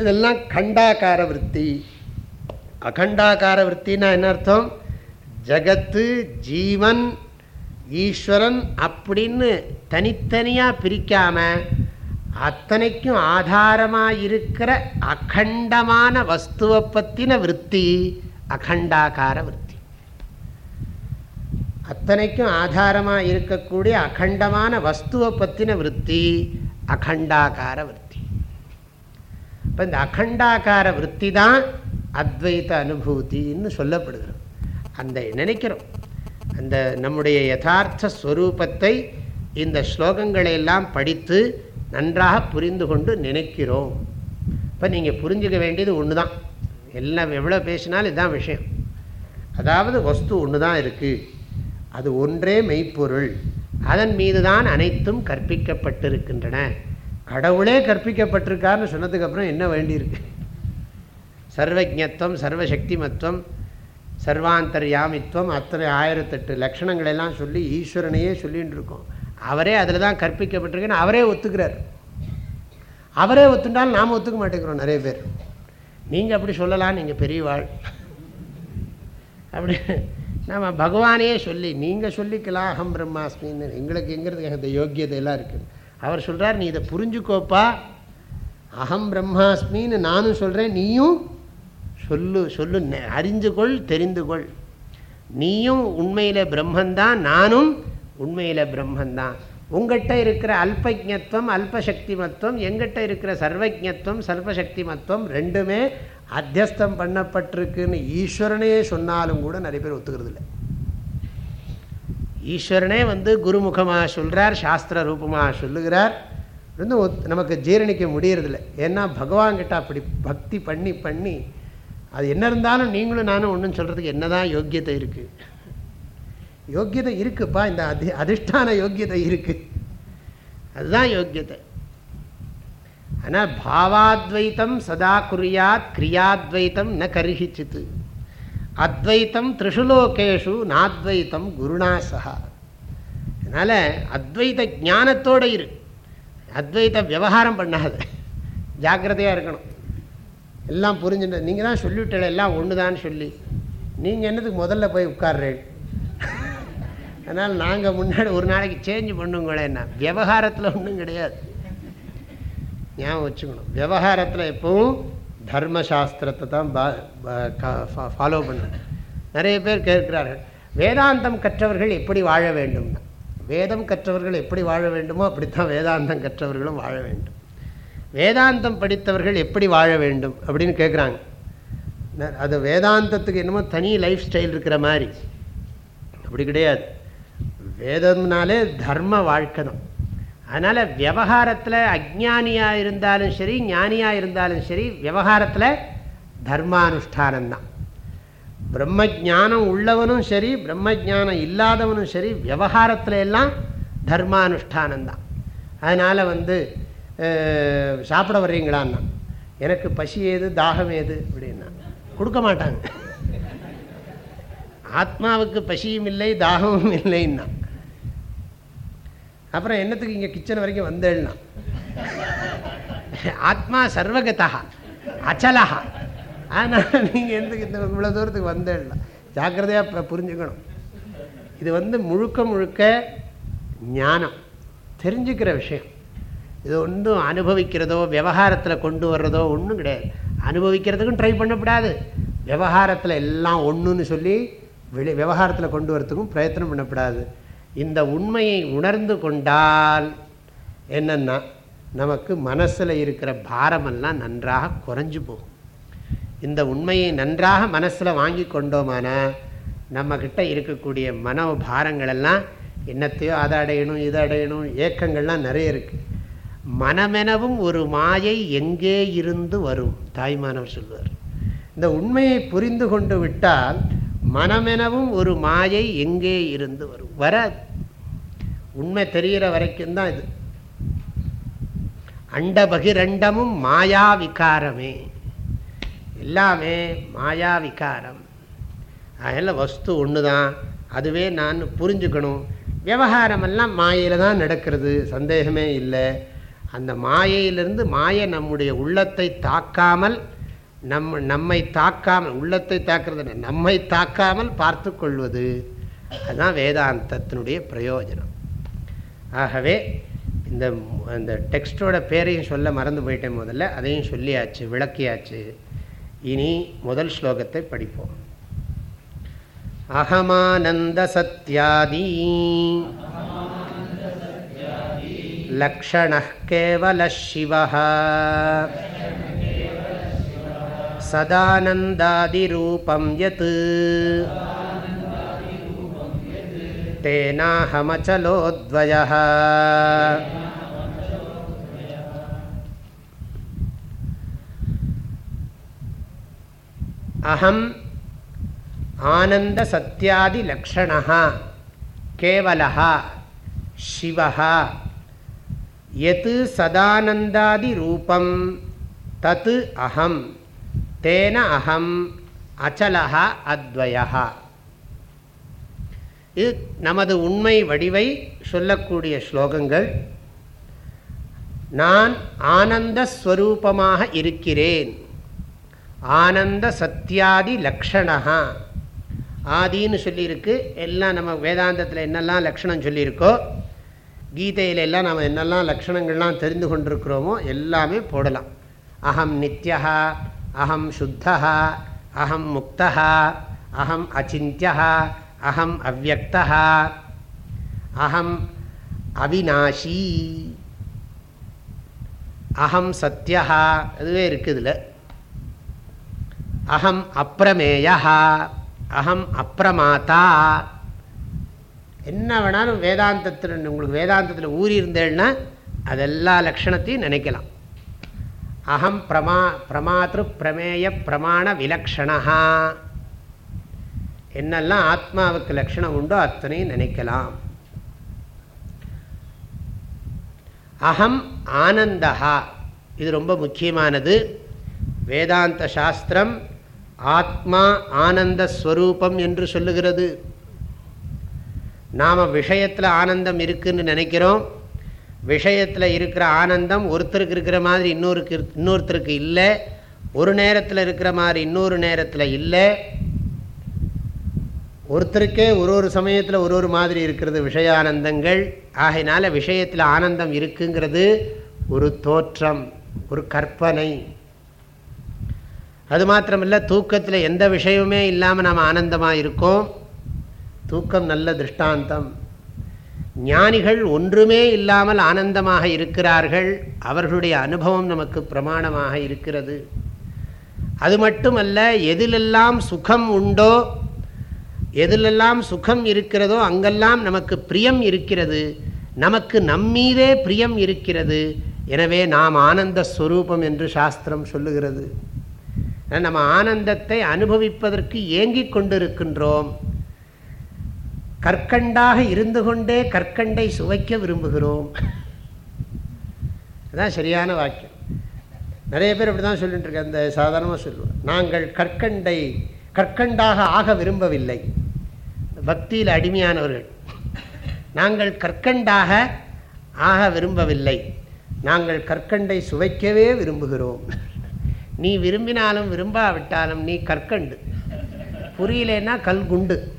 இதெல்லாம் கண்டாகார விற்பி அகண்டாக்கார விற்த்தின்னா என்ன அர்த்தம்? ஜகத்து ஜீவன் ஈஸ்வரன் அப்படின்னு தனித்தனியாக பிரிக்காமல் அத்தனைக்கும் ஆதாரமாக இருக்கிற அகண்டமான வஸ்துவை பற்றின விற்பி அகண்டாக்கார விற்பி அத்தனைக்கும் ஆதாரமாக இருக்கக்கூடிய அகண்டமான வஸ்துவை பற்றின விற்பி அகண்டாக்கார விற்பி இப்போ இந்த அகண்டாக்கார விற்பி தான் அத்வைத அனுபூத்தின்னு சொல்லப்படுகிறது அந்த நினைக்கிறோம். அந்த நம்முடைய யதார்த்த ஸ்வரூபத்தை இந்த ஸ்லோகங்களை எல்லாம் படித்து நன்றாக புரிந்து கொண்டு நினைக்கிறோம். இப்போ நீங்கள் புரிஞ்சுக்க வேண்டியது ஒன்று தான் எல்லாம் எவ்வளோ பேசினாலும் இதுதான் விஷயம். அதாவது வஸ்து ஒன்று தான் இருக்குது அது ஒன்றே மெய்ப்பொருள். அதன் மீது தான் அனைத்தும் கற்பிக்கப்பட்டிருக்கின்றன. கடவுளே கற்பிக்கப்பட்டிருக்காருன்னு சொன்னதுக்கப்புறம் என்ன வேண்டியிருக்கு? சர்வஜத்துவம் சர்வசக்திமத்துவம் சர்வாந்தர்யாமித்துவம் அத்தனை ஆயிரத்தெட்டு லட்சணங்களெல்லாம் சொல்லி ஈஸ்வரனையே சொல்லின்னு இருக்கோம் அவரே அதில் தான் கற்பிக்கப்பட்டிருக்குன்னு அவரே ஒத்துக்கிறார். அவரே ஒத்துட்டாலும் நாம் ஒத்துக்க மாட்டேங்கிறோம் நிறைய பேர். நீங்கள் அப்படி சொல்லலாம் நீங்கள் பெரியவாள் அப்படி நம்ம பகவானே சொல்லி நீங்கள் சொல்லிக்கலாம் அகம் பிரம்மாஸ்மின்னு. எங்களுக்கு எங்கிறது அந்த யோக்கியதையெல்லாம் இருக்குது. அவர் சொல்கிறார் நீ இதை புரிஞ்சுக்கோப்பா. அகம் பிரம்மாஸ்மின்னு நானும் சொல்கிறேன் நீயும் சொல்லு சொல்லு அறிந்து கொள் தெரிந்து கொள் நீயும் உண்மையில் பிரம்மந்தான் நானும் உண்மையில் பிரம்மந்தான். உங்கள்கிட்ட இருக்கிற அல்பஜத்துவம் அல்பசக்திமத்துவம் எங்கிட்ட இருக்கிற சர்வஜத்துவம் சர்வசக்திமத்துவம் ரெண்டுமே அத்தியஸ்தம் பண்ணப்பட்டிருக்குன்னு ஈஸ்வரனே சொன்னாலும் கூட நிறைய பேர் ஒத்துக்கிறது இல்லை ஈஸ்வரனே வந்து குருமுகமாக சொல்கிறார் சாஸ்திர ரூபமாக சொல்லுகிறார். வந்து நமக்கு ஜீரணிக்க முடியறதில்ல. ஏன்னா பகவான்கிட்ட அப்படி பக்தி பண்ணி பண்ணி அது என்ன இருந்தாலும் நீங்களும் நானும் ஒன்றும் சொல்கிறதுக்கு என்ன தான் யோக்கியத்தை இருக்குது யோக்கியதை இருக்குப்பா இந்த அதி அதிஷ்டான யோக்கியதை இருக்குது அதுதான் யோக்கியத்தை ஆனால் பாவாத்வைத்தம் சதா குறியாத் கிரியாத்வைத்தம் ந கருகிச்சித்து அத்வைத்தம் த்ரிஷுலோகேஷு நாத்வைத்தம் குருணா சகா அதனால் அத்வைத ஞானத்தோடு இரு. அத்வைத விவகாரம் பண்ணாத. ஜாக்கிரதையாக இருக்கணும். எல்லாம் புரிஞ்சுட்டு நீங்கள் தான் சொல்லிவிட்டல எல்லாம் ஒன்று தான் சொல்லி. நீங்கள் என்னதுக்கு முதல்ல போய் உட்கார்றேன் அதனால் நாங்கள் முன்னாடி ஒரு நாளைக்கு சேஞ்ச் பண்ணுங்களேன்னா விவகாரத்தில் ஒன்றும் கிடையாது. ஞாபகம் வச்சுக்கணும். விவகாரத்தில் எப்பவும் தர்மசாஸ்திரத்தை தான் ஃபாலோ பண்ணணும். நிறைய பேர் கேட்கிறார்கள் வேதாந்தம் கற்றவர்கள் எப்படி வாழ வேண்டும்னா? வேதம் கற்றவர்கள் எப்படி வாழ வேண்டுமோ அப்படித்தான் வேதாந்தம் கற்றவர்களும் வாழ வேண்டும். வேதாந்தம் படித்தவர்கள் எப்படி வாழ வேண்டும் அப்படின்னு கேட்குறாங்க அது வேதாந்தத்துக்கு என்னமோ தனி லைஃப் ஸ்டைல் இருக்கிற மாதிரி. அப்படி கிடையாது. வேதம்னாலே தர்ம வாழ்க்கை தான். அதனால் விவகாரத்தில் அஜானியாக இருந்தாலும் சரி ஞானியாக இருந்தாலும் சரி விவகாரத்தில் தர்மானுஷ்டானந்தான் பிரம்ம ஜானம் உள்ளவனும் சரி பிரம்ம ஜானம் இல்லாதவனும் சரி விவகாரத்தில் எல்லாம் தர்மானுஷ்டானந்தான் அதனால் வந்து சாப்பிட வர்றீங்களான்னா எனக்கு பசி ஏது தாகம் ஏது அப்படின்னா கொடுக்க மாட்டாங்க. ஆத்மாவுக்கு பசியும் இல்லை தாகமும் இல்லைன்னா. அப்புறம் என்னத்துக்கு இங்கே கிச்சன் வரைக்கும் வந்தேன்னா? ஆத்மா சர்வகதா அச்சலா. ஆனால் நீங்கள் எந்த இந்த இவ்வளோ தூரத்துக்கு வந்தேன்னா ஜாக்கிரதையாக புரிஞ்சுக்கணும். இது வந்து முழுக்க முழுக்க ஞானம். தெரிஞ்சுக்கிற விஷயம். இது ஒன்றும் அனுபவிக்கிறதோ விவகாரத்தில் கொண்டு வர்றதோ ஒன்றும் கிடையாது. அனுபவிக்கிறதுக்கும் ட்ரை பண்ணக்கூடாது விவகாரத்தில் எல்லாம் ஒன்றுன்னு சொல்லி வெளி விவகாரத்தில் கொண்டு வரத்துக்கும் பிரயத்தனம் பண்ணக்கூடாது இந்த உண்மையை உணர்ந்து கொண்டால் என்னென்னா நமக்கு மனசில் இருக்கிற பாரமெல்லாம் நன்றாக குறைஞ்சு போகும். இந்த உண்மையை நன்றாக மனசில் வாங்கி கொண்டோமானா நம்மக்கிட்ட இருக்கக்கூடிய மனோ பாரங்களெல்லாம் என்னத்தையோ அதை அடையணும் இதை அடையணும் ஏக்கங்கள்லாம் நிறைய இருக்குது மனமெனவும் ஒரு மாயை எங்கே இருந்து வரும்? தாய்மானவர் சொல்வார். இந்த உண்மையை புரிந்து கொண்டு விட்டால் மனமெனவும் ஒரு மாயை எங்கே இருந்து வரும்? வராது. உண்மை தெரிகிற வரைக்கும் தான் இது. அண்ட பகிரண்டமும் மாயா விகாரமே. எல்லாமே மாயா விகாரம். அதெல்லாம் வஸ்து ஒன்று தான். அதுவே நான் புரிஞ்சுக்கணும். விவகாரமெல்லாம் மாயையில் தான் நடக்கிறது. சந்தேகமே இல்லை. அந்த மாயையிலிருந்து மாயை நம்முடைய உள்ளத்தை தாக்காமல் நம் நம்மை தாக்காமல் உள்ளத்தை தாக்கிறது நம்மை தாக்காமல் பார்த்து கொள்வது அதுதான் வேதாந்தத்தினுடைய பிரயோஜனம். ஆகவே இந்த அந்த டெக்ஸ்டோட பேரையும் சொல்ல மறந்து போயிட்டேன் முதல்ல. அதையும் சொல்லியாச்சு விளக்கியாச்சு. இனி முதல் ஸ்லோகத்தை படிப்போம். அகமானந்த சத்யாதி. लक्षणः केवलः शिवः सदानन्दादिरूपं यत् तेनाहमचलोद्वयः अहम् आनन्दसत्यादिलक्षणः केवलः शिवः எது சதானந்தாதி ரூபம்? தத்து அகம் தேன அகம் அச்சலகா அத்வயா இது நமது உண்மை வடிவை சொல்லக்கூடிய ஸ்லோகங்கள். நான் ஆனந்த ஸ்வரூபமாக இருக்கிறேன். ஆனந்த சத்தியாதி லக்ஷணா ஆதின்னு சொல்லியிருக்கு. எல்லாம் நம்ம வேதாந்தத்தில் என்னெல்லாம் லக்ஷணம் சொல்லியிருக்கோ கீதையில எல்லாம் நாம் என்னெல்லாம் லக்ஷணங்கள்லாம் தெரிந்து கொண்டிருக்கிறோமோ எல்லாமே போடலாம். அகம் நித்யா அகம் சுத்தா அகம் முக்தா அகம் அச்சித்யா அகம் அவ்வக்தா அகம் அவிநாஷி அகம் சத்யா அதுவே இருக்குதுல. அகம் அப்பிரமேயா அகம் அப்பிரமாத்தா என்ன வேணாலும் வேதாந்தத்தில் உங்களுக்கு வேதாந்தத்தில் ஊறி இருந்தேன்னா அதெல்லா லக்ஷணத்தையும் நினைக்கலாம். அகம் பிரமா பிரமாத்திரு பிரமேய பிரமாண விலக்ஷணா என்னெல்லாம் ஆத்மாவுக்கு லக்ஷணம் உண்டோ அத்தனையும் நினைக்கலாம். அகம் ஆனந்தா இது ரொம்ப முக்கியமானது. வேதாந்த சாஸ்திரம் ஆத்மா ஆனந்த ஸ்வரூபம் என்று சொல்லுகிறது. நாம் விஷயத்தில் ஆனந்தம் இருக்குதுன்னு நினைக்கிறோம். விஷயத்தில் இருக்கிற ஆனந்தம் ஒருத்தருக்கு இருக்கிற மாதிரி இன்னொருக்கு இன்னொருத்தருக்கு இல்லை. ஒரு நேரத்தில் இருக்கிற மாதிரி இன்னொரு நேரத்தில் இல்லை. ஒருத்தருக்கே ஒரு ஒரு சமயத்தில் ஒரு ஒரு மாதிரி இருக்கிறது விஷயானந்தங்கள். ஆகையினால விஷயத்தில் ஆனந்தம் இருக்குங்கிறது ஒரு தோற்றம் ஒரு கற்பனை. அது மாத்திரமில்லை தூக்கத்தில் எந்த விஷயமுமே இல்லாமல் நாம் ஆனந்தமாக இருக்கோம். தூக்கம் நல்ல திருஷ்டாந்தம். ஞானிகள் ஒன்றுமே இல்லாமல் ஆனந்தமாக இருக்கிறார்கள். அவர்களுடைய அனுபவம் நமக்கு பிரமாணமாக இருக்கிறது. அது மட்டுமல்ல எதிலெல்லாம் சுகம் உண்டோ எதிலெல்லாம் சுகம் இருக்கிறதோ அங்கெல்லாம் நமக்கு பிரியம் இருக்கிறது. நமக்கு நம்மீதே பிரியம் இருக்கிறது. எனவே நாம் ஆனந்த ஸ்வரூபம் என்று சாஸ்திரம் சொல்லுகிறது. நம்ம ஆனந்தத்தை அனுபவிப்பதற்கு ஏங்கிக் கொண்டிருக்கின்றோம். கற்கண்டாக இருந்து கொண்டே கற்கண்டை சுவைக்க விரும்புகிறோம். அதுதான் சரியான வாக்கியம். நிறைய பேர் அப்படி தான் சொல்லிட்டு இருக்க அந்த சாதாரணமாக சொல்லுவோம் நாங்கள் கற்கண்டை கற்கண்டாக ஆக விரும்பவில்லை. பக்தியில் அடிமையானவர்கள். நாங்கள் கற்கண்டாக ஆக விரும்பவில்லை. நாங்கள் கற்கண்டை சுவைக்கவே விரும்புகிறோம். நீ விரும்பினாலும் விரும்பாவிட்டாலும் நீ கற்கண்டு. புரியலன்னா கல்குண்டு.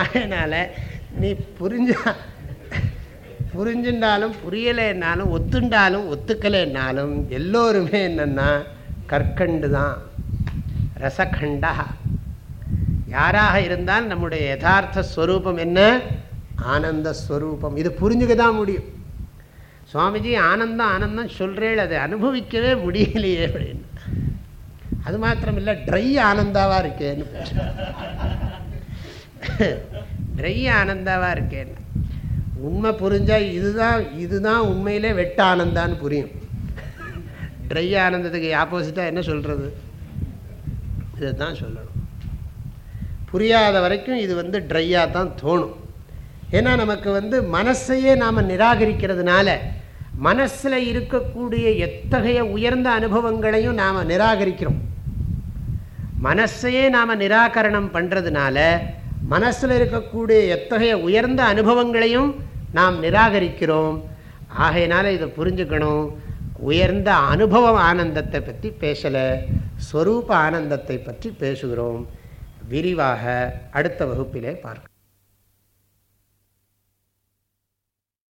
அதனால் நீ புரிஞ்சா புரிஞ்சுட்டாலும் புரியலைன்னாலும் ஒத்துண்டாலும் ஒத்துக்கலைன்னாலும் எல்லோருமே என்னென்னா கற்கண்டு தான் ரசகண்டா. யாராக இருந்தால் நம்முடைய யதார்த்த ஸ்வரூபம் என்ன? ஆனந்த ஸ்வரூபம். இது புரிஞ்சுக்க தான் முடியும். சுவாமிஜி ஆனந்தம் ஆனந்தம் சொல்கிறேள் அதை அனுபவிக்கவே முடியலையே அப்படின்னு. அது மாத்திரம் இல்லை ட்ரை ஆனந்தாவாக இருக்கேன்னு. நிறைய ஆனந்தாவாக இருக்கேன். உண்மை புரிஞ்சால் இதுதான் இதுதான் உண்மையிலே வெட்ட ஆனந்தான்னு புரியும். ட்ரை ஆனந்தத்துக்கு ஆப்போசிட்டாக என்ன சொல்கிறது இதை தான் சொல்லணும். புரியாத வரைக்கும் இது வந்து ட்ரையாக தான் தோணும். ஏன்னா நமக்கு வந்து மனசையே நாம் நிராகரிக்கிறதுனால மனசில் இருக்கக்கூடிய எத்தகைய உயர்ந்த அனுபவங்களையும் நாம் நிராகரிக்கிறோம். மனசையே நாம் நிராகரணம் பண்ணுறதுனால மனசில் இருக்கக்கூடிய எத்தகைய உயர்ந்த அனுபவங்களையும் நாம் நிராகரிக்கிறோம். ஆகையினால இதை புரிஞ்சுக்கணும். உயர்ந்த அனுபவம் ஆனந்தத்தை பற்றி பேசலை ஸ்வரூப ஆனந்தத்தை பற்றி பேசுகிறோம். விரிவாக அடுத்த வகுப்பிலே பார்க்க